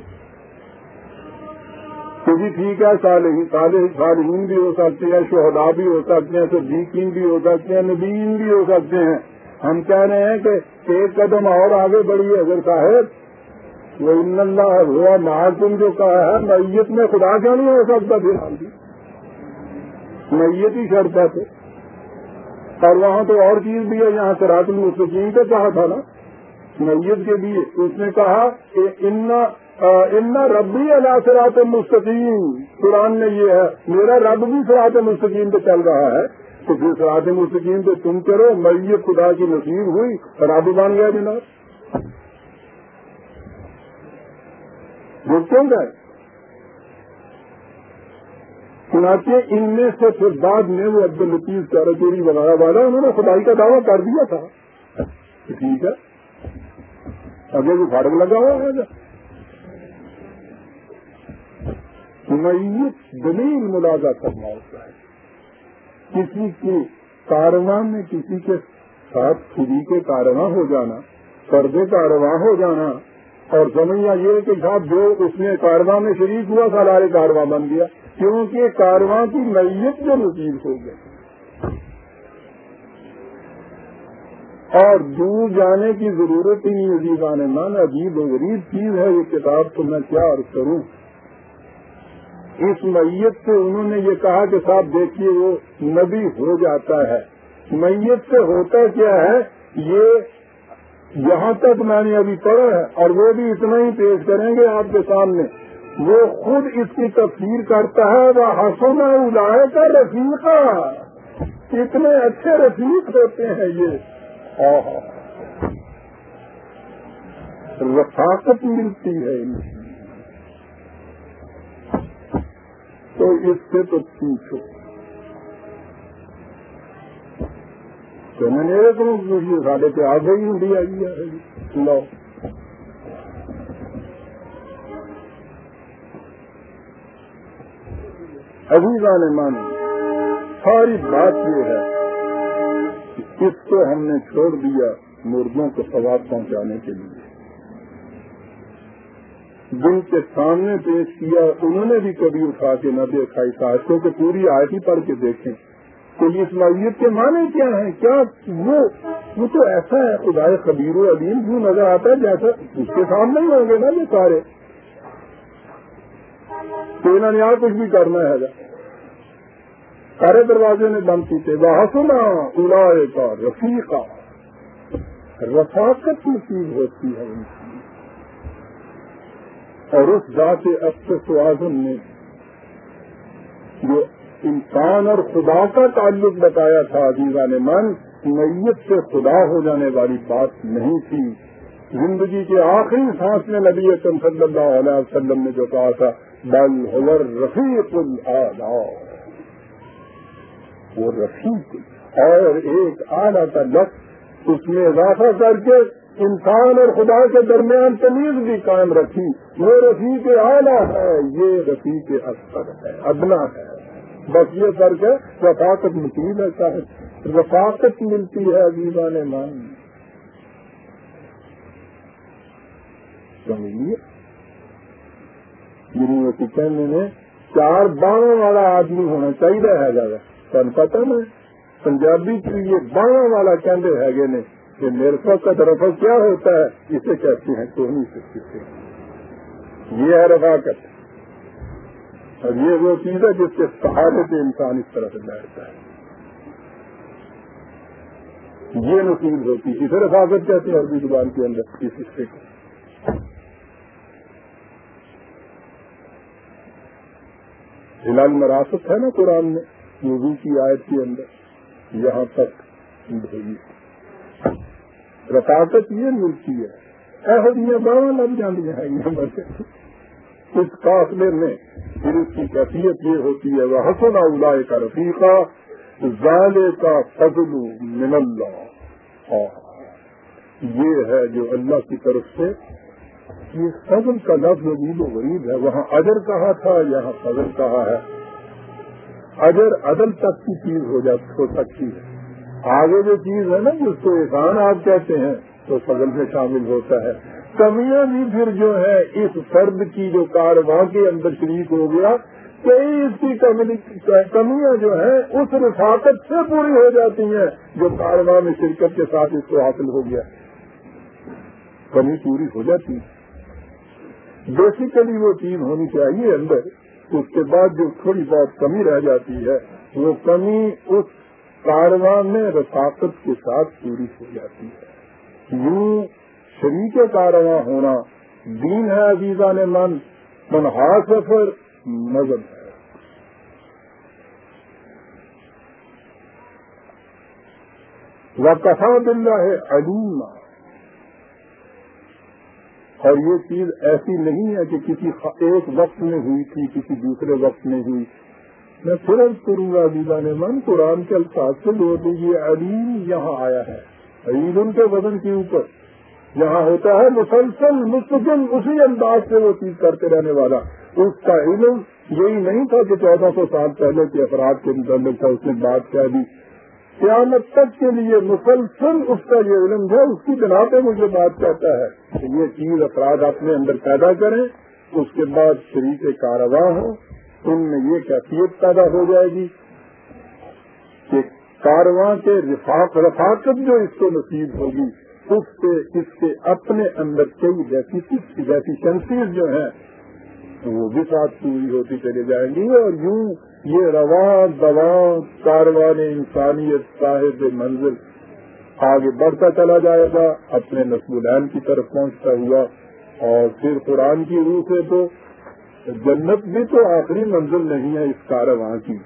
تو جی ٹھیک ہے، صالحین بھی ہو سکتے ہیں شہدا بھی ہو سکتے ہیں، صدیقین بھی ہو سکتے ہیں نبین بھی ہو سکتے ہیں۔ ہم کہہ رہے ہیں کہ ایک قدم اور آگے بڑھیے، اگر صاحب وہ ان اللہ ہوا محکم جو کہا ہے میت میں خدا کیا نہیں ہو سکتا پھر۔ میت ہی شرط ہے۔ اور وہاں تو اور چیز بھی ہے، یہاں سراط المستقیم پہ کہا تھا نا۔ میت کے لیے اس نے کہا کہ ان ربی اللہ سراط مستقیم قرآن نے یہ ہے، میرا رب بھی سراط مستقیم پہ چل رہا ہے۔ تو پھر سراط مستقیم پہ تم کرو، میت خدا کی نصیب ہوئی، رب بن گیا جناب۔ وہ کیوں گئے چنانچہ ان میں سے پھر بعد میں وہ عبد الطیف چارچوری بنایا والا، انہوں نے خدائی کا دعویٰ کر دیا تھا۔ ٹھیک ہے۔ اگر وہ فارغ لگا ہوا ہے۔ میت دلیل ملازہ کرنا ہوتا ہے۔ کسی کے کارواں میں کسی کے ساتھ خودی کے کارواں ہو جانا، پردے کارواں ہو جانا اور سمجھنا یہ کہ صاحب جو اس نے کارواں میں شریک ہوا سالارے کارواں بن گیا۔ کیونکہ کارواں کی میت جو نصیب ہو گئی اور دور جانے کی ضرورت ہی نہیں عزیزان من عجیب و غریب چیز ہے یہ کتاب تو میں کیا عرض کروں۔ اس میت سے انہوں نے یہ کہا کہ صاحب دیکھیے، وہ نبی ہو جاتا ہے۔ میت سے ہوتا کیا ہے؟ یہ یہاں تک میں نے ابھی پڑھا ہے، اور وہ بھی اتنا ہی پیش کریں گے آپ کے سامنے۔ وہ خود اس کی تفسیر کرتا ہے، وہ حسن اڑائے کا رفیقہ اتنے اچھے رفیق ہوتے ہیں یہ۔ رفاقت ملتی ہے ان تو اس سے تو پوچھو۔ تو میں نے کروں ساڈے پہ آ گئی ہوں آئی ہے۔ لو ابھی نے مانی ساری بات یہ ہے کہ اس کو ہم نے چھوڑ دیا مردوں کو ثواب پہنچانے کے لیے۔ جن کے سامنے پیش کیا، انہوں نے بھی کبھی اٹھا کے نہ دیکھا۔ اس کہ پوری آیت ہی پڑھ کے دیکھیں۔ تو یہ کے معنی کیا ہیں؟ کیا وہ وہ تو ایسا ہے خدا خبیر و عدیم جو نظر آتا ہے جیسا اس کے سامنے ہی ہوں گے نا یہ سارے۔ تو انہوں نے یہاں کچھ بھی کرنا ہے۔ سارے دروازے نے بند کیتے۔ وہ سنا اڑا کا رفیقہ رفاقت نصیب ہوتی ہے ان کی۔ اور اس ذات اکثر نے جو انسان اور خدا کا تعلق بتایا تھا عزیزہ نے من میت سے خدا ہو جانے والی بات نہیں تھی۔ زندگی کے آخری سانس میں نبی صلی اللہ علیہ وسلم نے جو کہا تھا، بل حور رفیق العلا وہ رفیق اور ایک اعلیٰ کا لفظ اس میں اضافہ کر کے انسان اور خدا کے درمیان تمیز بھی قائم رکھی۔ وہ رفیق اعلیٰ ہے، یہ رفیق اکثر ہے، ادنا ہے۔ بس یہ کر کے رفاقت ملتی ہے رفاقت ملتی ہے عزیزہ نے مان سمجھیے یونیورسٹی کہنے میں چار باڑوں والا آدمی ہونا چاہیے ہے جگہ تن پتا نا پنجابی کے لیے باڑوں والا کہتے ہے گے نے کہ میرے کا طرف کیا ہوتا ہے؟ اسے کہتے ہیں، تو نہیں سکتے۔ یہ ہے رفاقت۔ اور یہ وہ چیز ہے جس کے سہارے سے انسان اس طرح سے بیٹھتا ہے۔ یہ نصیب ہوتی ہے۔ اسے رفاقت کہتے ہیں عربی زبان کے اندر اس حصے کو۔ ہلال مراست ہے نا قرآن میں؟ وضو کی آیت کے اندر۔ یہاں تک رفاقت یہ ملتی ہے۔ ایسا بڑا لگ جاتی ہیں۔ اس فاصلے میں پھر اس کی کیفیت یہ ہوتی ہے وہ حسن اللہ کا رفیقہ زالے کا فضل من اللہ یہ ہے جو اللہ کی طرف سے یہ فضل کا لفظ عجیب و غریب ہے۔ وہاں اجر کہا تھا؟ یہاں فضل کہا ہے؟ اجر عدل تک کی چیز ہو جاتی ہو سکتی ہے۔ آگے جو چیز ہے نا، جس کو احسان آپ کہتے ہیں، تو فضل میں شامل ہوتا ہے۔ کمیاں بھی پھر جو ہے اس فرد کی جو کارواں کے اندر شریک ہو گیا، کئی اس کی کمیاں جو ہیں، اس رفاقت سے پوری ہو جاتی ہیں، جو کارواں میں شرکت کے ساتھ اس کو حاصل ہو گیا۔ کمی پوری ہو جاتی ہے۔ بیسیکلی وہ چیز ہونی چاہیے اندر، اس کے بعد جو تھوڑی بہت کمی رہ جاتی ہے، وہ کمی اس کارواں میں رفاقت کے ساتھ پوری ہو جاتی ہے۔ یوں شریک کارواں ہونا، دین ہے عزیزہ نے من منہا سفر مذہب ہے۔ وہ کفا بلّہ ہے علیم اور یہ چیز ایسی نہیں ہے کہ کسی ایک وقت میں ہوئی تھی، کسی دوسرے وقت میں ہوئی۔ میں پھر کروں گا عزیزہ نے من، قرآن کے الفاظ سے لوٹ دیجیے علیم یہاں آیا ہے۔ عید ان کے وزن کے اوپر۔ یہاں ہوتا ہے مسلسل مستقل اسی انداز سے وہ چیز کرتے رہنے والا۔ اس کا علم یہی نہیں تھا کہ چودہ سو سال پہلے کے افراد کے متعلق تھا، اس نے بات کہہ دی۔ قیامت تک کے لیے مسلسل اس کا یہ علم ہے، اس کی بنا پہ مجھے بات کہتا ہے کہ یہ چیز افراد اپنے اندر پیدا کریں، اس کے بعد شریک کارواں ہو ان میں یہ کیفیت پیدا ہو جائے گی کہ کارواں کے رفاقت جو اس کو نصیب ہوگی اس سے اس کے اپنے اندر کئی ڈیفیشنسیز جو ہیں وہ بھی ساتھ پوری ہوتی چلی جائیں گی اور یوں یہ رواں دواں کاروان انسانیت صاحب منزل آگے بڑھتا چلا جائے گا، اپنے نسب العین کی طرف پہنچتا ہوا اور پھر قرآن کی روح سے تو جنت بھی تو آخری منزل نہیں ہے اس کارواں کی۔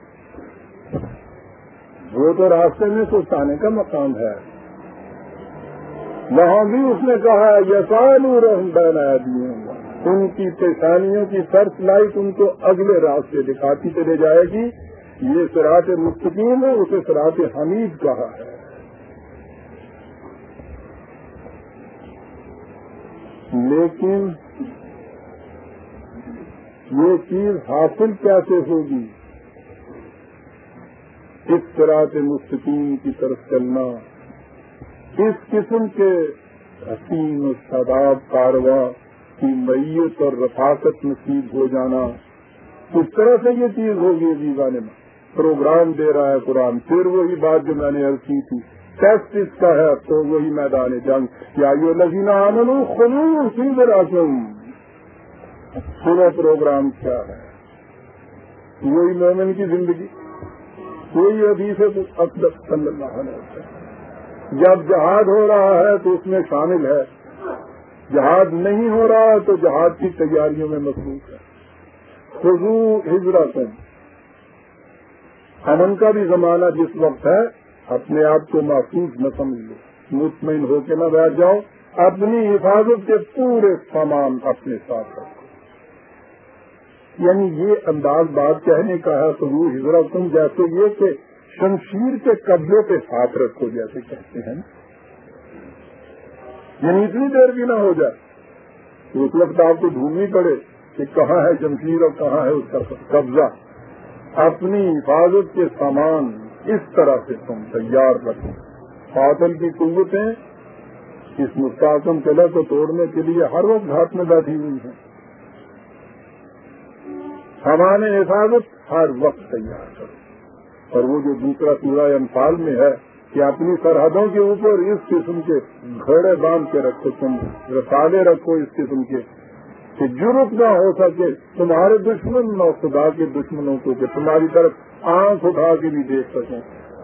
وہ تو راستے میں سوچانے کا مقام ہے۔ وہاں بھی اس نے کہا یسان رحم بینا آدمی ان کی پیشانیوں کی فرسٹ لائٹ ان کو اگلے راستے دکھاتی چلے جائے گی۔ یہ سراط مستقیم ہے، اسے سراط حمید کہا ہے۔ لیکن یہ چیز حاصل کیسے ہوگی؟ اس سراط مستقیم کی طرف چلنا۔ اس قسم کے حسین و شاداب کارواں کی میت اور رفاقت نصیب ہو جانا، اس طرح سے یہ چیز ہوگی عزیزہ نے پروگرام دے رہا ہے قرآن، پھر وہی بات جو میں نے عرض کی تھی۔ ٹیسٹ اس کا ہے، تو وہی میدان جنگ۔ کیا یہ لذینہ آنند خلوص سیدھ راسم پورا پروگرام کیا ہے؟ وہی مومن کی زندگی۔ کوئی ابھی سے صلی اللہ علیہ وسلم۔ جب جہاد ہو رہا ہے تو اس میں شامل ہے۔ جہاد نہیں ہو رہا تو جہاد کی تیاریوں میں مصروف ہے۔ خزو ہجرت امن کا بھی زمانہ جس وقت ہے، اپنے آپ کو محفوظ نہ سمجھ لو۔ مطمئن ہو کے نہ بیٹھ جاؤ۔ اپنی حفاظت کے پورے سامان اپنے ساتھ رکھو۔ یعنی یہ انداز بات کہنے کا ہے خزو ہجرت جیسے یہ کہ شمشیر کے قبضے پہ ساتھ رکھو جیسے کہتے ہیں۔ یعنی اتنی دیر بھی نہ ہو جائے۔ اس وقت آپ کو ڈھونڈنی پڑے کہ کہاں ہے شمشیر اور کہاں ہے اس کا قبضہ۔ اپنی حفاظت کے سامان اس طرح سے تم تیار رکھو۔ فاطل کی قوتیں اس مستحکم قلعہ کو توڑنے کے لیے ہر وقت ہاتھ میں بیٹھی ہوئی ہیں۔ ہمارے حفاظت ہر وقت تیار کرو۔ اور وہ جو دوسرا سورہ انفال میں ہے کہ اپنی سرحدوں کے اوپر اس قسم کے گھڑے باندھ کے رکھو، تم رسالے رکھو اس قسم کے، کہ ضرورت نہ ہو سکے، تمہارے دشمن نہ، خدا کے دشمنوں کو، کہ تمہاری طرف آنکھ اٹھا کے بھی دیکھ سکیں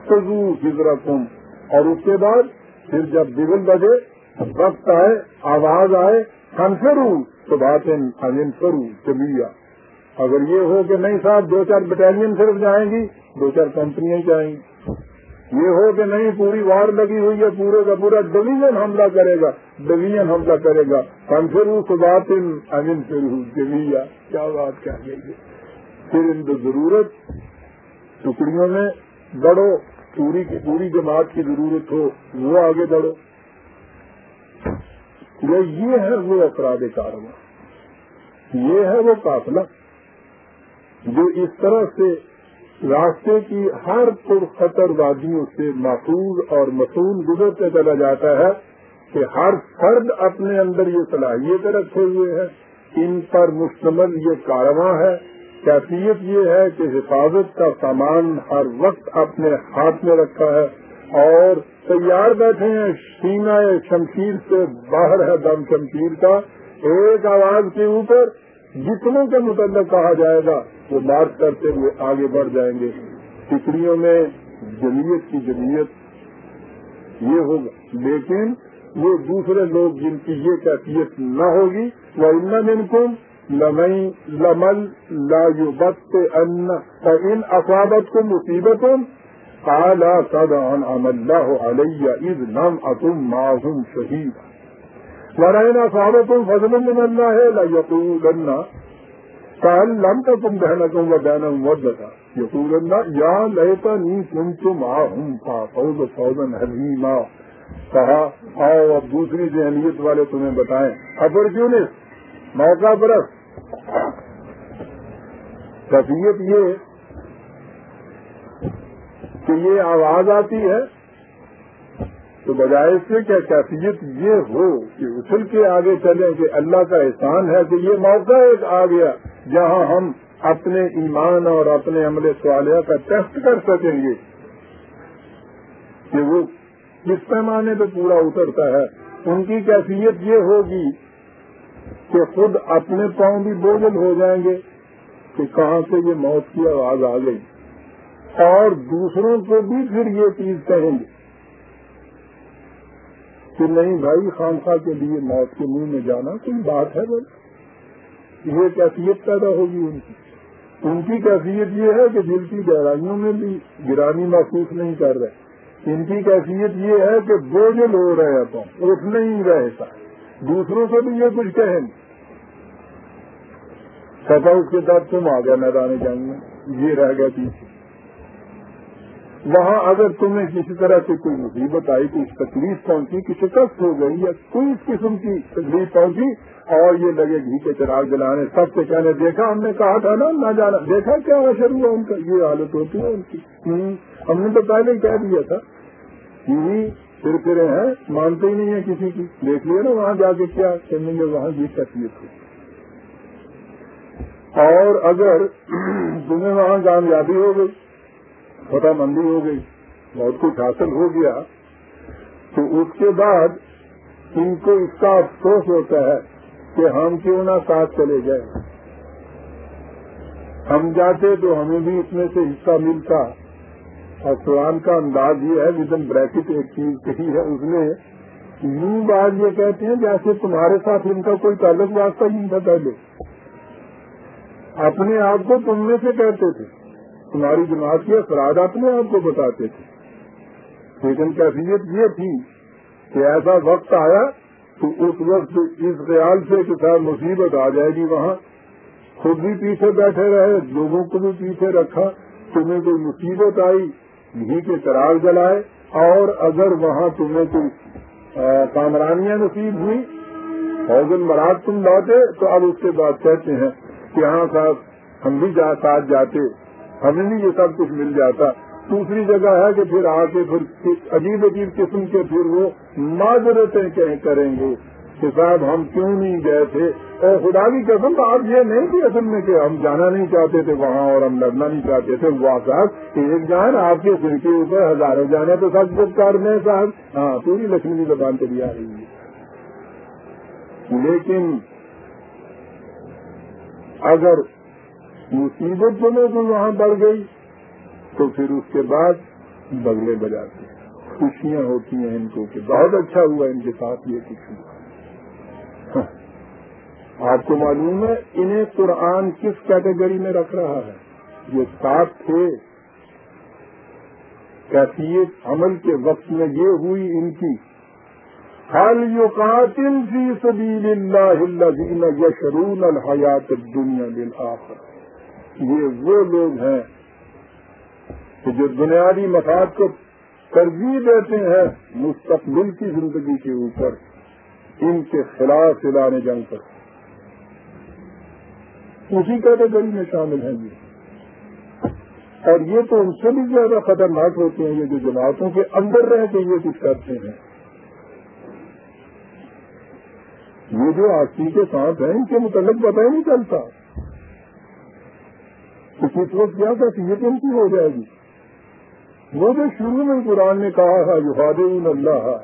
سزو ہجرا تم۔ اور اس کے بعد پھر جب بگل بجے، وقت آئے، آواز آئے ہم فرو تو باتیں ہم فرو چلیا اگر یہ ہو کہ نہیں صاحب، دو چار بٹالین صرف جائیں گی دو چار کمپنیاں جائیں۔ گی یہ ہو کہ نہیں، پوری وار لگی ہوئی ہے، پورے کا پورا ڈویژن حملہ کرے گا، ڈویژن حملہ کرے گا۔ ہم پھر اس بات امین پھر ڈویا کیا بات کیا گئی پھر ان کو ضرورت، ٹکڑیوں میں بڑھو، پوری کی پوری جماعت کی ضرورت ہو، وہ آگے بڑھو۔ یہ ہے وہ افراد کارواں۔ یہ ہے وہ قافلہ جو اس طرح سے راستے کی ہر پرخطر وادیوں سے محفوظ اور مصون گزرتے چلا جاتا ہے کہ ہر فرد اپنے اندر یہ صلاحیت رکھے ہوئے ہے۔ ان پر مشتمل یہ کارواں ہے۔ کیفیت یہ ہے کہ حفاظت کا سامان ہر وقت اپنے ہاتھ میں رکھا ہے اور تیار بیٹھے ہیں۔ سینا شمشیر سے باہر ہے، دم شمشیر کا۔ ایک آواز کے اوپر جتنوں کے متعلق کہا جائے گا، وہ مارچ کرتے ہوئے آگے بڑھ جائیں گے۔ ٹکڑیوں میں جمعیت کی جمعیت یہ ہوگا۔ لیکن وہ دوسرے لوگ جن کی یہ کیفیت نہ ہوگی وہ ان کو لمئی لمل لا یو بت ان ان افوابت کو مصیبتوں کالا سد ان علیہ عید نم اتم معذم شہید ورائنا افوابتوں فضل من اللہ ہے لا یقول کال لم کا تم بہنا تم و بہنا مدتا یقول اللہ یا لیتا نی تم تم آ ہوں پا فوز فوزن حلیم کہا آؤ اب دوسری ذہنیت والے تمہیں بتائیں۔ خبر کیوں اپرچونسٹ موقع برس کفیت یہ کہ یہ آواز آتی ہے تو بجائے اس سے کیا کیفیت یہ ہو کہ اچھل کے آگے چلیں کہ اللہ کا احسان ہے کہ یہ موقع ایک آ گیا جہاں ہم اپنے ایمان اور اپنے عمل سوالیہ کا ٹیسٹ کر سکیں گے۔ کہ وہ کس پیمانے پہ پورا اترتا ہے، ان کی کیفیت یہ ہوگی کہ خود اپنے پاؤں بھی بوجھل ہو جائیں گے کہ کہاں سے یہ موت کی آواز آ گئی۔ اور دوسروں کو بھی پھر یہ چیز کہیں گے۔ کہ نہیں بھائی خانخواہ کے لیے موت کے منہ میں جانا کوئی بات ہے بھائی؟ یہ کیفیت پیدا ہوگی ان کی۔ ان کی کیفیت یہ ہے کہ دل کی گہرائیوں میں بھی گرانی محسوس نہیں کر رہے۔ ان کی کیفیت یہ ہے کہ بوجھل ہو رہے تو اٹھ نہیں رہتا دوسروں سے بھی یہ کچھ کہیں۔ سفا اس کے ساتھ تم آ گیا میدان جنگ میں یہ رہ گیا پیچھے۔ وہاں اگر تمہیں کسی طرح سے کوئی مصیبت آئی، کوئی تکلیف پہنچی کہ شکست ہو گئی یا کوئی اس قسم کی تکلیف پہنچی اور یہ لگے گھی کے چراغ جلانے، سب سے کہنے، دیکھا، ہم نے کہا تھا نا، نہ جانا۔ دیکھا کیا اثر ہوا ان کا؟ یہ حالت ہوتی ہے ان کی۔ ہم نے تو پہلے ہی کہہ دیا تھا۔ یہی پھر پھرے ہیں، مانتے ہی نہیں ہیں کسی کی۔ دیکھ لیے نا وہاں جا کے کیا چلیں گے وہاں یہ کیفیت ہوئی اور اگر تمہیں وہاں کامیابی ہو گئی فتح مندی ہو گئی بہت کچھ حاصل ہو گیا۔ تو اس کے بعد ان کو اس کا افسوس ہوتا ہے کہ ہم کیوں نہ ساتھ چلے گئے ہم جاتے تو ہمیں بھی اس میں سے حصہ ملتا۔ اور قرآن کا انداز یہ ہے ودن بریکٹ ایک چیز کہی ہے اس میں، یوں بات یہ کہتے ہیں جیسے تمہارے ساتھ ان کا کوئی تعلق واسطہ ہی نہیں تھا پہلے۔ اپنے آپ کو تم میں سے کہتے تھے۔ تمہاری جماعت کے افراد اپنے آپ کو بتاتے تھے۔ لیکن کیفیت یہ تھی کہ ایسا وقت آیا تو اس وقت اس خیال سے کہ صاحب مصیبت آ جائے گی وہاں۔ خود بھی پیچھے بیٹھے رہے، لوگوں کو بھی پیچھے رکھا، تمہیں کوئی مصیبت آئی گھی کے چراغ جلائے۔ اور اگر وہاں تمہیں کوئی کامرانیاں نصیب ہوئی فوزن مراد تم لوٹے تو اب اس کے بعد کہتے ہیں کہ ہاں صاحب، ہم بھی ساتھ جاتے۔ ہمیں بھی یہ سب کچھ مل جاتا۔ دوسری جگہ ہے کہ پھر آ کے پھر عجیب عجیب قسم کے پھر وہ معذرتیں کہیں کریں گے کہ صاحب ہم کیوں نہیں گئے تھے؟ اور خدا کی قسم تو آپ یہ نہیں تھی اصل میں کہ ہم جانا نہیں چاہتے تھے وہاں اور ہم لڑنا نہیں چاہتے تھے۔ وہ صاحب، ایک جان آپ کے سر کے اوپر ہزاروں جانے تو سب کچھ کر میں صاحب۔ ہاں پوری لکشمی کی زبان چلی آ رہی ہے۔ لیکن اگر مصیبت جو تو وہاں بڑھ گئی تو پھر اس کے بعد بگلے بجاتے ہیں۔ خوشیاں ہوتی ہیں ان کو کہ بہت اچھا ہوا ان کے ساتھ یہ کچھ۔ ہوا آپ کو معلوم ہے، انہیں قرآن کس کیٹیگری میں رکھ رہا ہے؟ یہ ساتھ تھے۔ کیفیت عمل کے وقت میں یہ ہوئی ان کی۔ حال یو قاتل فی سبیل اللہ الذین یشرون الحیات الدنیا بالآخر یہ وہ لوگ ہیں کہ جو بنیادی مفاد کو ترجیح دیتے ہیں مستقبل کی زندگی کے اوپر، ان کے خلاف اعلان جنگ پر۔ اسی کیٹیگری میں شامل ہیں یہ۔ اور یہ تو ان سے بھی زیادہ خطرناک ہوتے ہیں، یہ جو جماعتوں کے اندر رہ کے یہ کچھ کرتے ہیں۔ یہ جو آستی کے ساتھ ہیں، ان کے متعلق پتہ ہی نہیں چلتا۔ کہ کس وقت کیا کیفیت ان کی ہو جائے گی۔ وہ جو شروع میں قرآن نے کہا تھا جو خاد اللہ،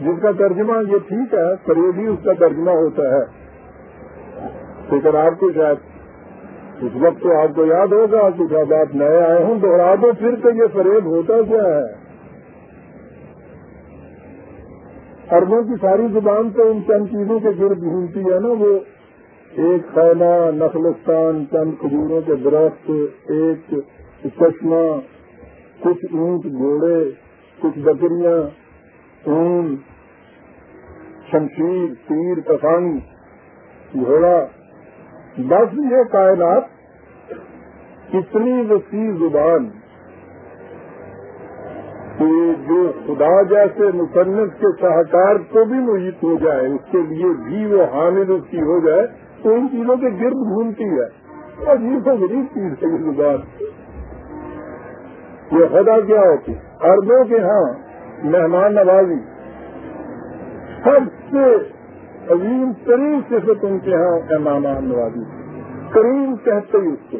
جس کا ترجمہ یہ ٹھیک ہے فریبی اس کا ترجمہ ہوتا ہے۔ لیکن آپ کو شاید اس وقت تو آپ کو یاد ہوگا کچھ آپ نئے آئے ہوں، دوہرا دو پھر تو یہ فریب ہوتا کیا ہے۔ اربوں کی ساری زبان تو ان چند چیزوں کے گرد گھومتی ہے نا، وہ ایک خیمہ نخلستان چند کھجوروں کے درخت، ایک چشمہ، کچھ اونٹ گھوڑے، کچھ بکریاں اون شمشیر، تیر کسانی گھوڑا۔ بس یہ کائنات کتنی وسیع زبان کہ جو خدا جیسے مصنف کے شاہکار کو بھی محیط ہو جائے، اس کے لیے بھی وہ حامل اس کی ہو جائے۔ تو ان چیزوں کے گرد گھومتی ہے۔ اور یہ غریب چیز ہے یہ زبان یہ خدا کیا ہوتی؟ اربوں کے ہاں مہمان نوازی۔ سب سے عظیم ترین صفت ان کے ہاں مہمان نوازی۔ کریم کہتے ہی اس کو۔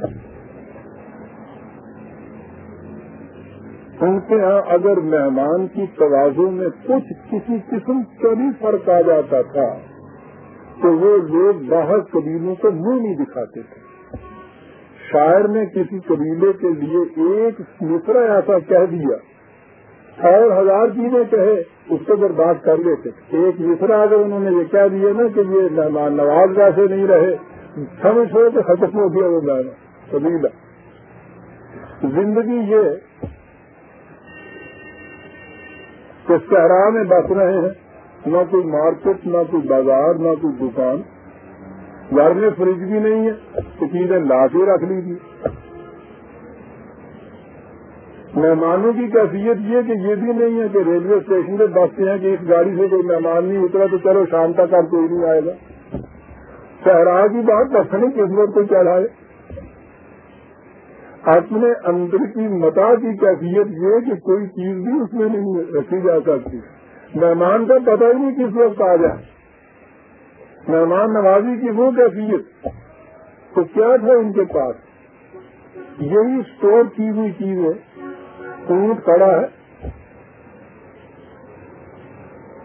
ان کے ہاں اگر مہمان کی توازوں میں کچھ کسی قسم کا بھی فرق آ جاتا تھا تو وہ لوگ باہر قبیلوں کو منہ نہیں دکھاتے تھے۔ شاعر نے کسی قبیلے کے لیے ایک مصرا ایسا کہہ دیا۔ اور ہزار چیزیں کہے، اس کو برداشت کر لیتے۔ ایک مصرا اگر انہوں نے یہ کہہ دیا نا کہ یہ مہمان نواز جیسے نہیں رہے، سمجھ ہو تو ختم ہو گیا وہ مہمان قبیلہ۔ زندگی یہ کہ صحرا میں بس رہے ہیں۔ نہ کوئی مارکیٹ، نہ کوئی بازار، نہ کوئی دکان۔ گھر میں فریج بھی نہیں ہے تو چیزیں لا کے رکھ لیجیے مہمانوں کی کیفیت یہ کہ یہ بھی نہیں ہے کہ ریلوے اسٹیشن پہ بستے ہیں کہ اس گاڑی سے کوئی مہمان نہیں اترا تو چلو شام تک آپ کوئی نہیں آئے گا۔ صحرا کی بات بس نہیں، کس وقت کو چڑھائے؟ اپنے اندر کی متا کی کیفیت یہ کہ کوئی چیز بھی اس میں نہیں رکھی جا سکتی۔ مہمان کا پتہ ہی نہیں کس وقت آ جائے۔ مہمان نوازی کی وہ کیفیت۔ تو کیا تھا ان کے پاس؟ یہی اسٹور کی ہوئی چیز ہے۔ اونٹ کڑا ہے۔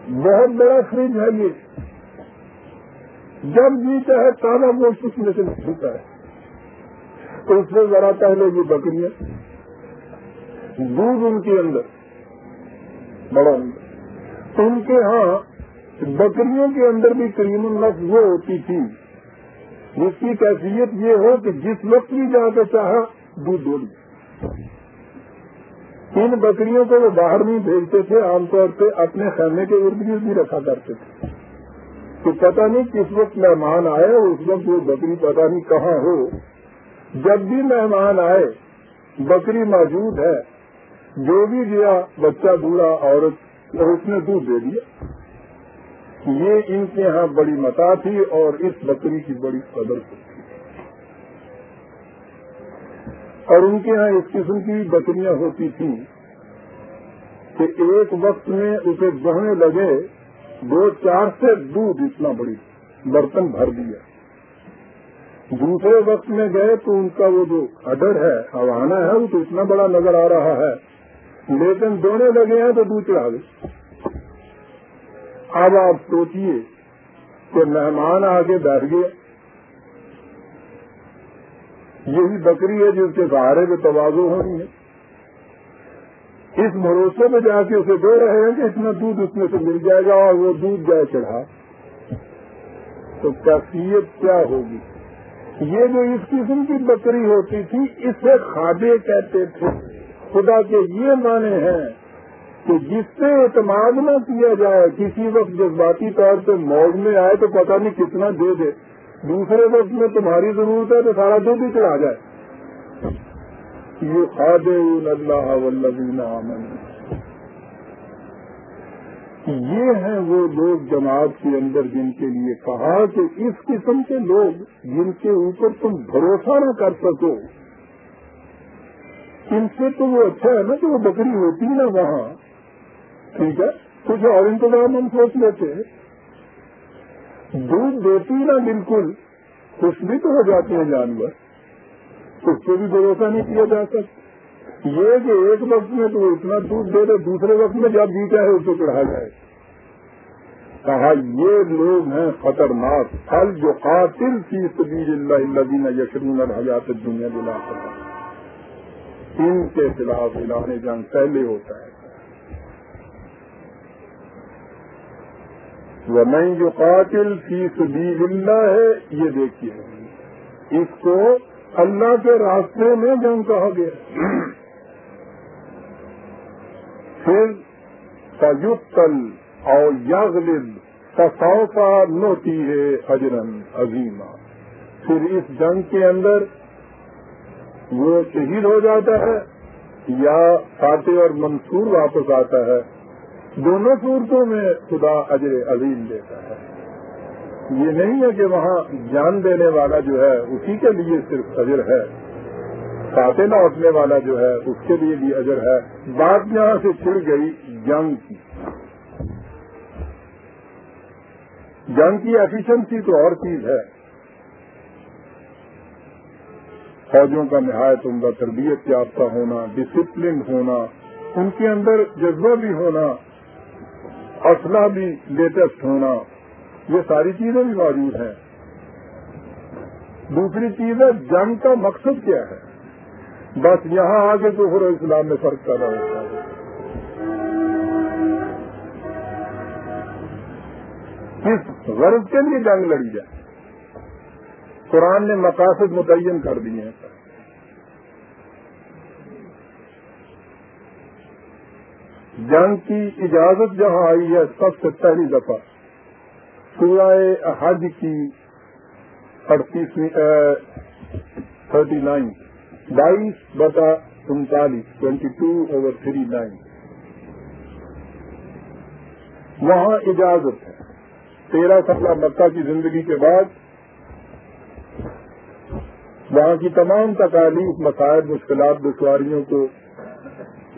بہت بڑا فریج ہے یہ۔ جب بھی چاہے تازہ گوشت اس میں سے نکلتا ہے۔ تو اس میں ذرا پہلے یہ بکریاں۔ دودھ ان کے اندر۔ بڑا اندر۔ ان کے ہاں بکریوں کے اندر بھی کریم النف وہ ہوتی تھی۔ جس کی کیفیت یہ ہو کہ جس وقت بھی جا کے چاہا، دودھ دو ان بکریوں کو وہ باہر نہیں بھیجتے تھے، عام طور پہ اپنے خیمے کے ارد گرد بھی رکھا کرتے تھے۔ تو پتہ نہیں کس وقت مہمان آئے اس وقت وہ بکری پتہ نہیں کہاں ہو۔ جب بھی مہمان آئے، بکری موجود ہے۔ جو بھی گیا، بچہ بوڑھا، عورت اس نے دودھ دے دیا۔ یہ ان کے ہاں بڑی متا تھی اور اس بکری کی بڑی قدر تھی۔ اور ان کے ہاں اس قسم کی بکریاں ہوتی تھیں کہ ایک وقت میں اسے بہنے لگے دو چار سے دودھ اتنا بڑی برتن بھر دیا۔ دوسرے وقت میں گئے تو ان کا وہ جو اڈر ہے ہوانا ہے، وہ تو اتنا بڑا نظر آ رہا ہے۔ لیکن دونے لگے ہیں تو دودھ چڑھا گئے۔ اب آپ سوچیے کہ مہمان آگے بیٹھ گئے۔ یہی بکری ہے جس کے سہارے میں توازو ہونی ہے۔ اس بھروسے میں جا کے اسے دے رہے ہیں کہ اتنا دودھ اس میں سے مل جائے گا اور وہ دودھ جائے چڑھا۔ تو کیفیت کیا ہوگی؟ یہ جو اس قسم کی بکری ہوتی تھی، اسے خادے کہتے تھے۔ خدا کے یہ معنی ہیں کہ جس سے اعتماد نہ کیا جائے، کسی وقت جذباتی طور پہ موج میں آئے تو پتہ نہیں کتنا دے دے۔ دوسرے وقت میں تمہاری ضرورت ہے تو سارا دودھ ہی چڑھا جائے۔ یہ خاد اللہ ولبین یہ ہیں وہ لوگ جماعت کے اندر جن کے لیے کہا کہ اس قسم کے لوگ جن کے اوپر تم بھروسہ نہ کر سکو۔ ان سے تو وہ اچھا ہے نا کہ وہ بکری ہوتی نا وہاں۔ ٹھیک ہے؟ کچھ اور انتظام ہم سوچ لیتے دودھ دیتی نا بالکل، خوش بھی تو ہو جاتے ہیں جانور۔ اس پہ بھی بھروسہ نہیں کیا جا سکتا۔ یہ کہ ایک وقت میں تو اتنا دودھ دے دے، دوسرے وقت میں جب جیتا ہے اس کو چڑھا جائے۔ کہا، یہ لوگ ہیں خطرناک پھل جو قاتل کی سبیل اللہ الذین یشرون الحیات الدنیا دلا ان کے خلاف اعلان جنگ پہلے ہوتا ہے۔ وہ نہیں جو قاتل فی سبیل اللہ ہے یہ دیکھیے، اس کو اللہ کے راستے میں جنگ کہا گیا۔ پھر سیوتل اور یغلب تصوفا نوتی ہے اجرن عظیمہ پھر اس جنگ کے اندر وہ شہید ہو جاتا ہے یا فاتح اور منصور واپس آتا ہے، دونوں صورتوں میں خدا اجر عظیم دیتا ہے۔ یہ نہیں ہے کہ وہاں جان دینے والا جو ہے، اسی کے لیے صرف اجر ہے۔ ساتھ لوٹنے والا جو ہے، اس کے لیے بھی اجر ہے۔ بات یہاں سے چھڑ گئی جنگ کی۔ جنگ کی ایفیشنسی تو اور چیز ہے۔ فوجوں کا نہایت عمدہ تربیت یافتہ ہونا ڈسپلن ہونا، ان کے اندر جذبہ بھی ہونا اسلحہ بھی لیٹسٹ ہونا، یہ ساری چیزیں بھی موجود ہیں۔ دوسری چیز ہے، جنگ کا مقصد کیا ہے؟ بس یہاں آگے تو ہر اسلام میں فرق پیدا ہوتا ہے۔ کس غرض کے لیے جنگ لڑی جائے؟ قرآن نے مقاصد متعین کر دیے ہیں۔ جنگ کی اجازت جہاں آئی ہے، سب سے پہلی دفعہ۔ سورہ حج کی اڑتیسویں تھرٹی نائن۔ بائیس بتا انتالیس twenty two over three nine. وہاں اجازت ہے۔ تیرہ سالہ مکہ کی زندگی کے بعد وہاں کی تمام تکالیف مسائل مشکلات، دشواریوں کو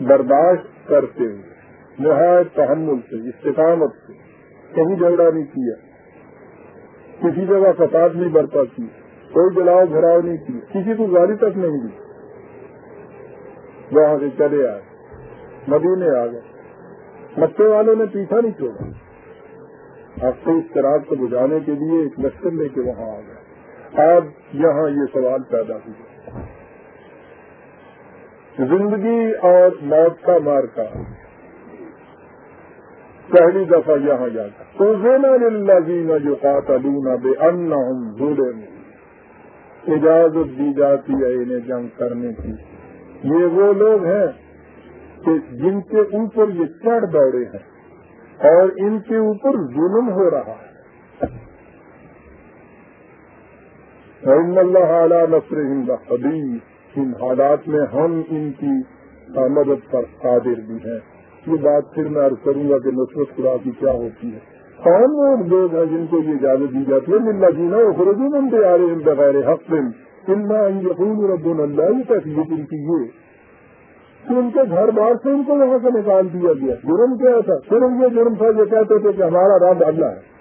برداشت کرتے ہوئے، نہایت تحمل سے، استقامت سے کہیں جھگڑا نہیں کیا۔ کسی جگہ فساد نہیں برپا کی، کوئی جلاؤ گھراؤ نہیں کی کسی کو گاڑی تک نہیں دی۔ وہاں سے چلے آئے، مدینے آ گئے۔ مکے والوں نے پیچھا نہیں چھوڑا۔ آپ کو اس طرح کو بجانے کے لیے ایک لشکر لے کے وہاں آ گئے۔ آج یہاں یہ سوال پیدا ہوا زندگی اور موت کا مارکا۔ پہلی دفعہ یہاں جاتا تو زین جو قاتلون بے ان جھولے میں اجازت دی جاتی ہے انہیں جنگ کرنے کی۔ یہ وہ لوگ ہیں کہ جن کے اوپر یہ چڑھ دوڑے ہیں اور ان کے اوپر ظلم ہو رہا ہے۔ اللہ اعلیٰ نصر ہند حدیث ان حالات میں ہم ان کی مدد پر قادر بھی ہیں۔ یہ بات پھر میں عرض کروں گا کہ نصرت خدا کی کیا ہوتی ہے۔ کون وہ لوگ ہیں جن کو یہ اجازت دی جاتی ہے ملا جینا خرجی بندے آ رہے ہیں بغیر حق ان یقین رب اللہ یہ ان کی یہ۔ کہ ان کے گھر بار سے ان کو وہاں سے نکال دیا گیا۔ جرم کیا تھا؟ صرف یہ جرم تھا، یہ کہتے تھے کہ ہمارا رب اللہ ہے۔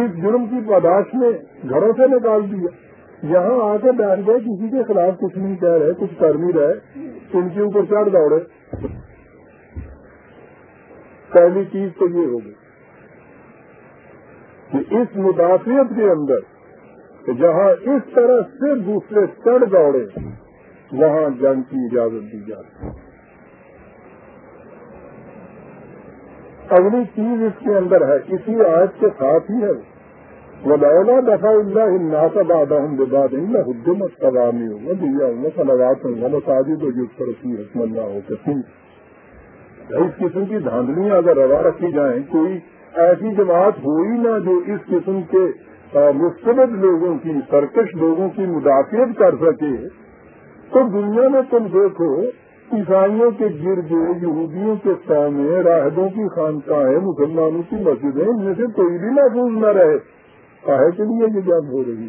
اس جرم کی پاداش میں گھروں سے نکال دیا۔ یہاں آ کے بیٹھ گئے، کسی کے خلاف کچھ نہیں کہہ رہے، کچھ کر نہیں رہے، ان کے اوپر چڑھ دوڑے۔ پہلی چیز تو یہ ہوگی کہ اس مدافعت کے اندر جہاں اس طرح سے دوسرے چڑھ دوڑے، وہاں جنگ کی اجازت دی جاتی۔ اگلی چیز اس کے اندر ہے، اسی آج کے ساتھ ہی ہے۔ ودولا دفاع اللہ الناس بعدهم ببعض ان حدمت توامی ودیا وصلوات ومساجد یذکر فی اسم اللہ کثیر اس قسم کی دھاندلیاں اگر روا رکھی جائیں، کوئی ایسی جماعت ہوئی نہ جو اس قسم کے مستبد لوگوں کی، سرکش لوگوں کی مدافعت کر سکے، تو دنیا میں تم دیکھو، عیسائیوں کے گرجے یہودیوں کے سامنے، راہدوں کی خانقاہیں، مسلمانوں کی مسجدیں، ان میں سے کوئی بھی محفوظ نہ رہے۔ کاہے کے لیے یہ جنگ ہو رہی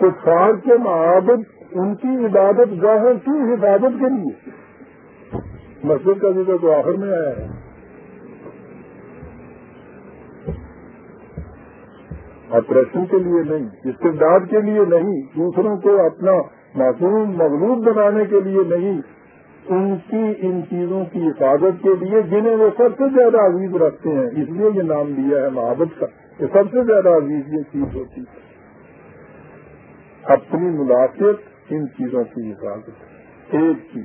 تو فار کے معابد ان کی عبادت گاہ کی حفاظت کے لیے۔ مسجد کا ذکر تو آخر میں آیا ہے۔ آپریشن کے لیے نہیں استعداد کے لیے نہیں، دوسروں کو اپنا معصوم مغلوب بنانے کے لیے نہیں۔ ان کی ان چیزوں کی حفاظت کے لیے جنہیں وہ سب سے زیادہ عزیز رکھتے ہیں۔ اس لیے یہ نام دیا ہے محبت کا، کہ سب سے زیادہ عزیز یہ چیز ہوتی ہے۔ اپنی ملاقات ان چیزوں کی حفاظت۔ ایک چیز۔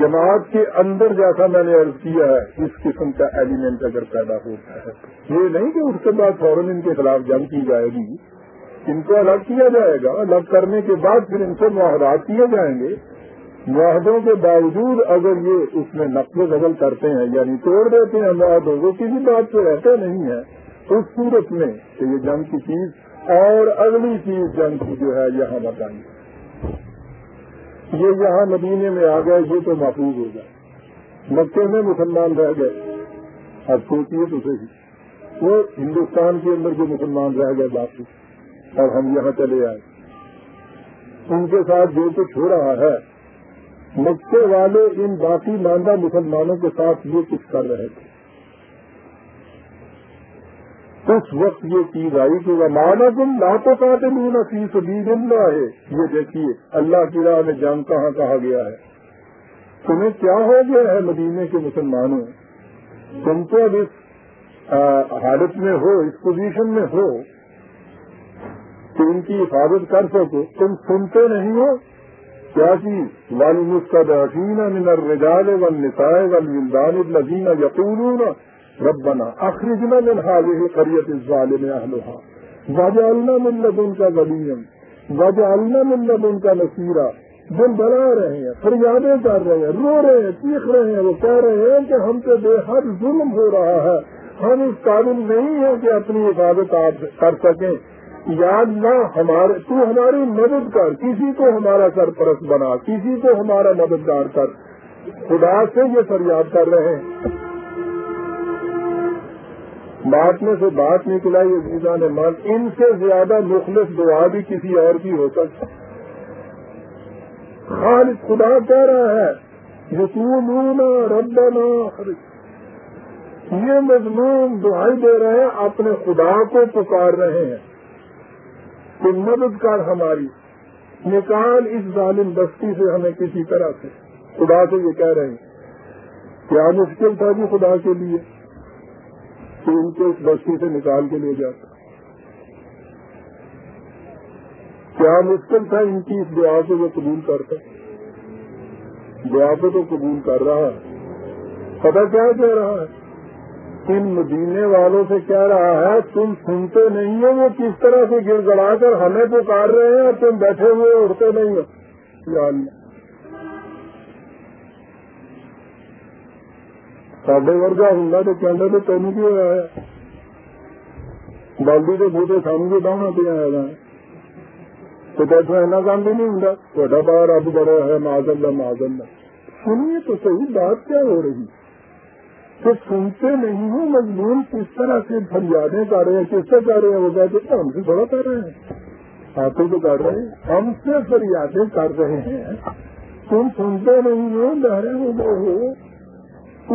جماعت کے اندر جیسا میں نے عرض کیا ہے، اس قسم کا ایلیمنٹ اگر پیدا ہوتا ہے، یہ نہیں کہ اس کے بعد فوراً ان کے خلاف جنگ کی جائے گی، ان کو الگ کیا جائے گا، الگ کرنے کے بعد پھر ان سے معاہدات کیے جائیں گے۔ معاہدوں کے باوجود اگر یہ اس میں نقل و بدل کرتے ہیں یعنی توڑ دیتے ہیں معاہدوں کو، کسی بات سے رہتے نہیں ہے۔ اس صورت میں کہ یہ جنگ کی چیز اور اگلی چیز جنگ کی جو ہے، یہاں بتائیں یہ یہاں مدینے میں آ گئے، یہ تو محفوظ ہو گئے۔ مکے میں مسلمان رہ گئے۔ اب سوچیے تو صحیح۔ وہ ہندوستان کے اندر جو مسلمان رہ گئے، باقی۔ اور ہم یہاں چلے آئے۔ ان کے ساتھ جو کچھ ہو رہا ہے مکے والے ان باقی ماندہ مسلمانوں کے ساتھ یہ کچھ کر رہے تھے۔ اس وقت یہ چیز آئی کہ وہ مانا تم لاتوں کاتے لوں فیس اللہ ہے یہ دیکھیے، اللہ کی راہ میں جان کہاں کہا گیا ہے؟ تمہیں کیا ہو گیا ہے مدینے کے مسلمانوں؟ تم تو اب اس حالت میں ہو، اس پوزیشن میں ہو کہ ان کی حفاظت کر سکو۔ تم سنتے نہیں ہو کیا چیز ول مستدین من الرجال والنساء والولدان الذين يقولون ربنا اخرجنا من هذه القرية الظالم اهلها. وجعلنا من لدنك وليا. وجعلنا من لدنك نصيرا. دل بنا رہے ہیں، فریادیں کر رہے ہیں، رو رہے ہیں چیخ رہے ہیں، وہ کہہ رہے ہیں کہ ہم سے بے حد ظلم ہو رہا ہے۔ ہم اس قابل نہیں ہیں کہ اپنی حفاظت آپ کر سکیں۔ یاد نہ ہمارے تو ہماری مدد کر، کسی کو ہمارا سرپرست بنا، کسی کو ہمارا مددگار کر۔ خدا سے یہ فریاد کر رہے ہیں۔ بات میں سے بات نکلا یہ ویزا نے مان ان سے زیادہ مخلص دعا بھی کسی اور کی ہو سکتی۔ خالد خدا کہہ رہا ہے یقین ربنا یہ مضمون دعائی دے رہے ہیں، اپنے خدا کو پکار رہے ہیں۔ کہ مدد کر ہماری۔ نکال اس ظالم بستی سے ہمیں کسی طرح سے۔ خدا سے یہ کہہ رہے ہیں کیا مشکل تھا جی خدا کے لیے کہ ان کو اس بستی سے نکال کے لے جاتا۔ کیا مشکل تھا ان کی اس دعا کو وہ قبول کرتا۔ دعا کو تو قبول کر رہا۔ ہے پتا کیا کہہ رہا ہے؟ ان مدینے والوں سے کہہ رہا ہے، تم سنتے نہیں ہو وہ کس طرح سے گر گڑا کر ہمیں پکار رہے ہیں اور تم بیٹھے ہوئے اڑتے نہیں ہو۔ ساڈے ورگا ہوں تو کہنے تو تین کی ہوا ہے؟ بالدی کے بوٹے سامنے ڈاؤنا پہ آیا گا تو بیٹھا ایسا کام بھی نہیں ہوں تا بار رب بڑا ہے معذل معذل سنیے تو صحیح بات کیا ہو رہی۔ تو سنتے نہیں ہوں مضمون کس طرح سے فریادیں کر رہے ہیں، کس سے کر رہے ہیں؟ وہ کہتے ہیں ہم سے بڑا کر رہے ہیں۔ آپ تو کر رہے ہیں۔ ہم سے فریادیں کر رہے ہیں۔ تم سنتے نہیں ہو بہرے ہو گئے ہو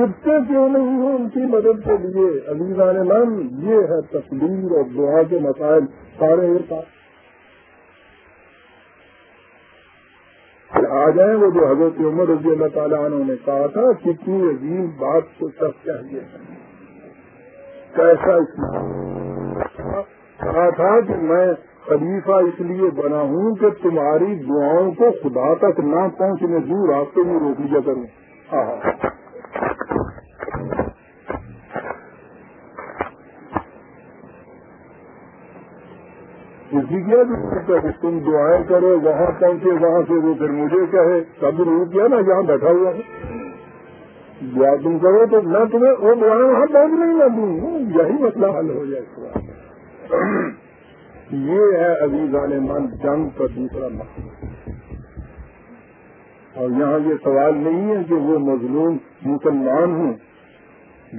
اٹھتے کیوں نہیں ہو ان کی مدد کے لیے؟ علی من، یہ ہے تصویر اور دعا کے مسائل۔ سارے پاس آ جائیں وہ جو حضرت عمر رضی اللہ تعالیٰ عنہ نے کہا تھا، کتنی عظیم بات کو سب چاہیے کیسا اسلام کہا تھا کہ میں خلیفہ اس لیے بنا ہوں کہ تمہاری دعاؤں کو خدا تک نہ پہنچنے دوں، راستے میں روک لیا کروں بھی کیا کہ تم دعائیں کرو، وہاں پہنچے وہاں سے وہ پھر مجھے کہے۔ سب روک کیا نا جہاں بیٹھا ہوا ہے۔ دعا تم کرو تو میں تمہیں وہ دعائیں وہاں پہنچ نہیں نہ دوں۔ یہی مسئلہ حل ہو جائے۔ یہ ہے عزیز عالمان جنگ کا دوسرا مسئلہ۔ اور یہاں یہ سوال نہیں ہے کہ وہ مظلوم مسلمان ہوں۔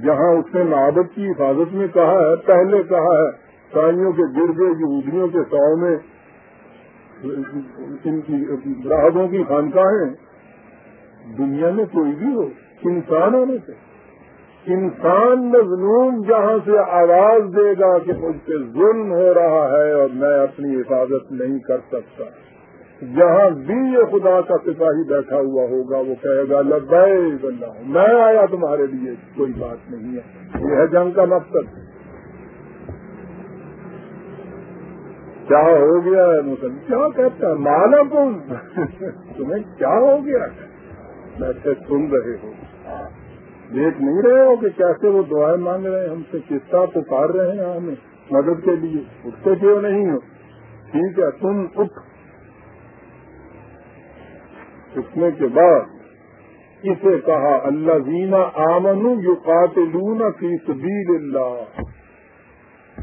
جہاں اس نے معابت کی حفاظت میں کہا ہے، پہلے کہا ہے۔ سائیوں کے گردے، یہودیوں کے سو میں، ان کی گراہکوں کی خانقاہیں، دنیا میں کوئی بھی ہو، انسان ہونے سے۔ انسان مظلوم جہاں سے آواز دے گا کہ مجھ سے ظلم ہو رہا ہے اور میں اپنی حفاظت نہیں کر سکتا۔ جہاں بھی یہ خدا کا سپاہی بیٹھا ہوا ہوگا، وہ کہے گا لبے بندہ میں آیا تمہارے لیے، کوئی بات نہیں ہے۔ یہ ہے جنگ کا مقصد۔ کیا ہو گیا ہے مسلم؟ کیا کہتا ہے؟ مالا کون؟ تمہیں کیا ہو گیا؟ ویسے سن رہے ہو دیکھ نہیں رہے ہو کہ کیسے وہ دعائیں مانگ رہے ہیں؟ ہم سے کس طرح پکار رہے ہیں ہمیں۔ مدد کے لیے۔ اٹھتے کیوں نہیں ہو؟ ٹھیک ہے، تم اٹھ۔ اٹھنے کے بعد اسے کہا اللہ زینا آمن یو قاتلون فی سبیل اللہ۔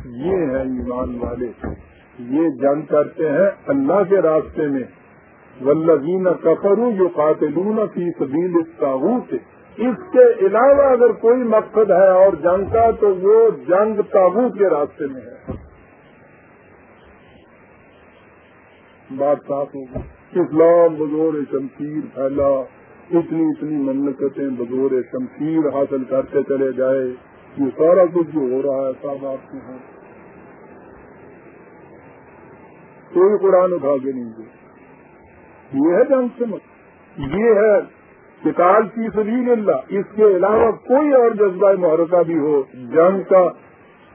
یہ ہے ایمان والے۔ یہ جنگ کرتے ہیں اللہ کے راستے میں. ولزین کفرو جو قاتلون فی سبیل تاغوت اس کے علاوہ اگر کوئی مقصد ہے اور جنگ کا تو وہ جنگ تاغوت کے راستے میں ہے. بات صاف ہوگی اسلام بزور شمشیر پھیلا. اتنی اتنی مملکتیں بزور شمشیر حاصل کرتے چلے جائے یہ سارا کچھ جو ہو رہا ہے صاحب آپ کے ہاں. کوئی قرآن اٹھا کے نہیں دے۔ یہ ہے جنگ سے مت۔ یہ ہے کتاب کی سبیل اللہ۔ اس کے علاوہ کوئی اور جذبہ محرکہ بھی ہو جنگ کا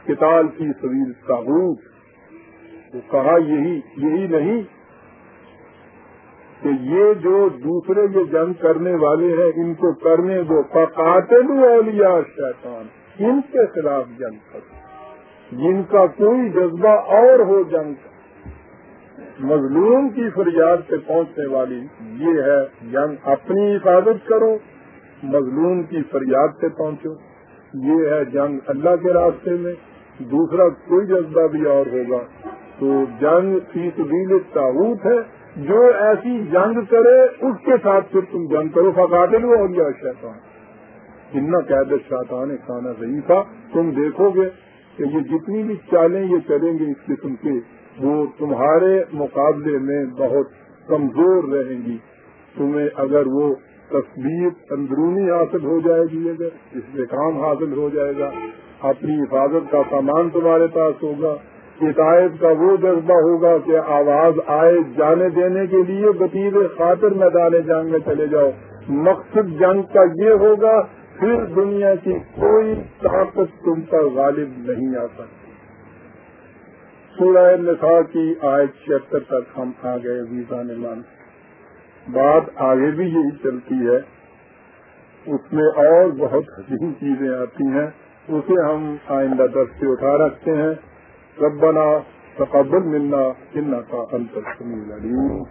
کتاب کی سبیل تابوت۔ وہ کہا یہی یہی نہیں کہ یہ جو دوسرے یہ جنگ کرنے والے ہیں، ان کو کرنے دو۔ پکاتلو اولیاء شیطان ان کے خلاف جنگ کرو۔ جن کا کوئی جذبہ اور ہو جنگ کا مظلوم کی فریاد سے پہنچنے والی یہ ہے جنگ اپنی حفاظت کرو، مظلوم کی فریاد سے پہنچو۔ یہ ہے جنگ اللہ کے راستے میں۔ دوسرا کوئی جذبہ بھی اور ہوگا۔ تو جنگ فی سبیل تعوت ہے۔ جو ایسی جنگ کرے، اس کے ساتھ پھر تم جنگ کرو۔ فقاتل لو اور یہ شیطان۔ اتنا قید شیطان کھانا صحیح تھا تم دیکھو گے کہ یہ جتنی بھی چالیں یہ چلیں گے اس قسم کے وہ تمہارے مقابلے میں بہت کمزور رہیں گی۔ تمہیں اگر وہ تصویر اندرونی حاصل ہو جائے گی، اگر اس میں کام حاصل ہو جائے گا، اپنی حفاظت کا سامان تمہارے پاس ہوگا شکایت کا وہ جذبہ ہوگا کہ آواز آئے جانے دینے کے لیے بطیر خاطر میدان جنگ میں چلے جاؤ۔ مقصد جنگ کا یہ ہوگا، پھر دنیا کی کوئی طاقت تم پر غالب نہیں آ سکتی۔ سورہ نساء کی آج چھتر تک ہم آ گئے ویزا نمان۔ بات آگے بھی یہی چلتی ہے۔ اس میں اور بہت حسین چیزیں آتی ہیں۔ اسے ہم آئندہ دس سے اٹھا رکھتے ہیں۔ ربنا تقبل ملنا کا انتر سمیل علیم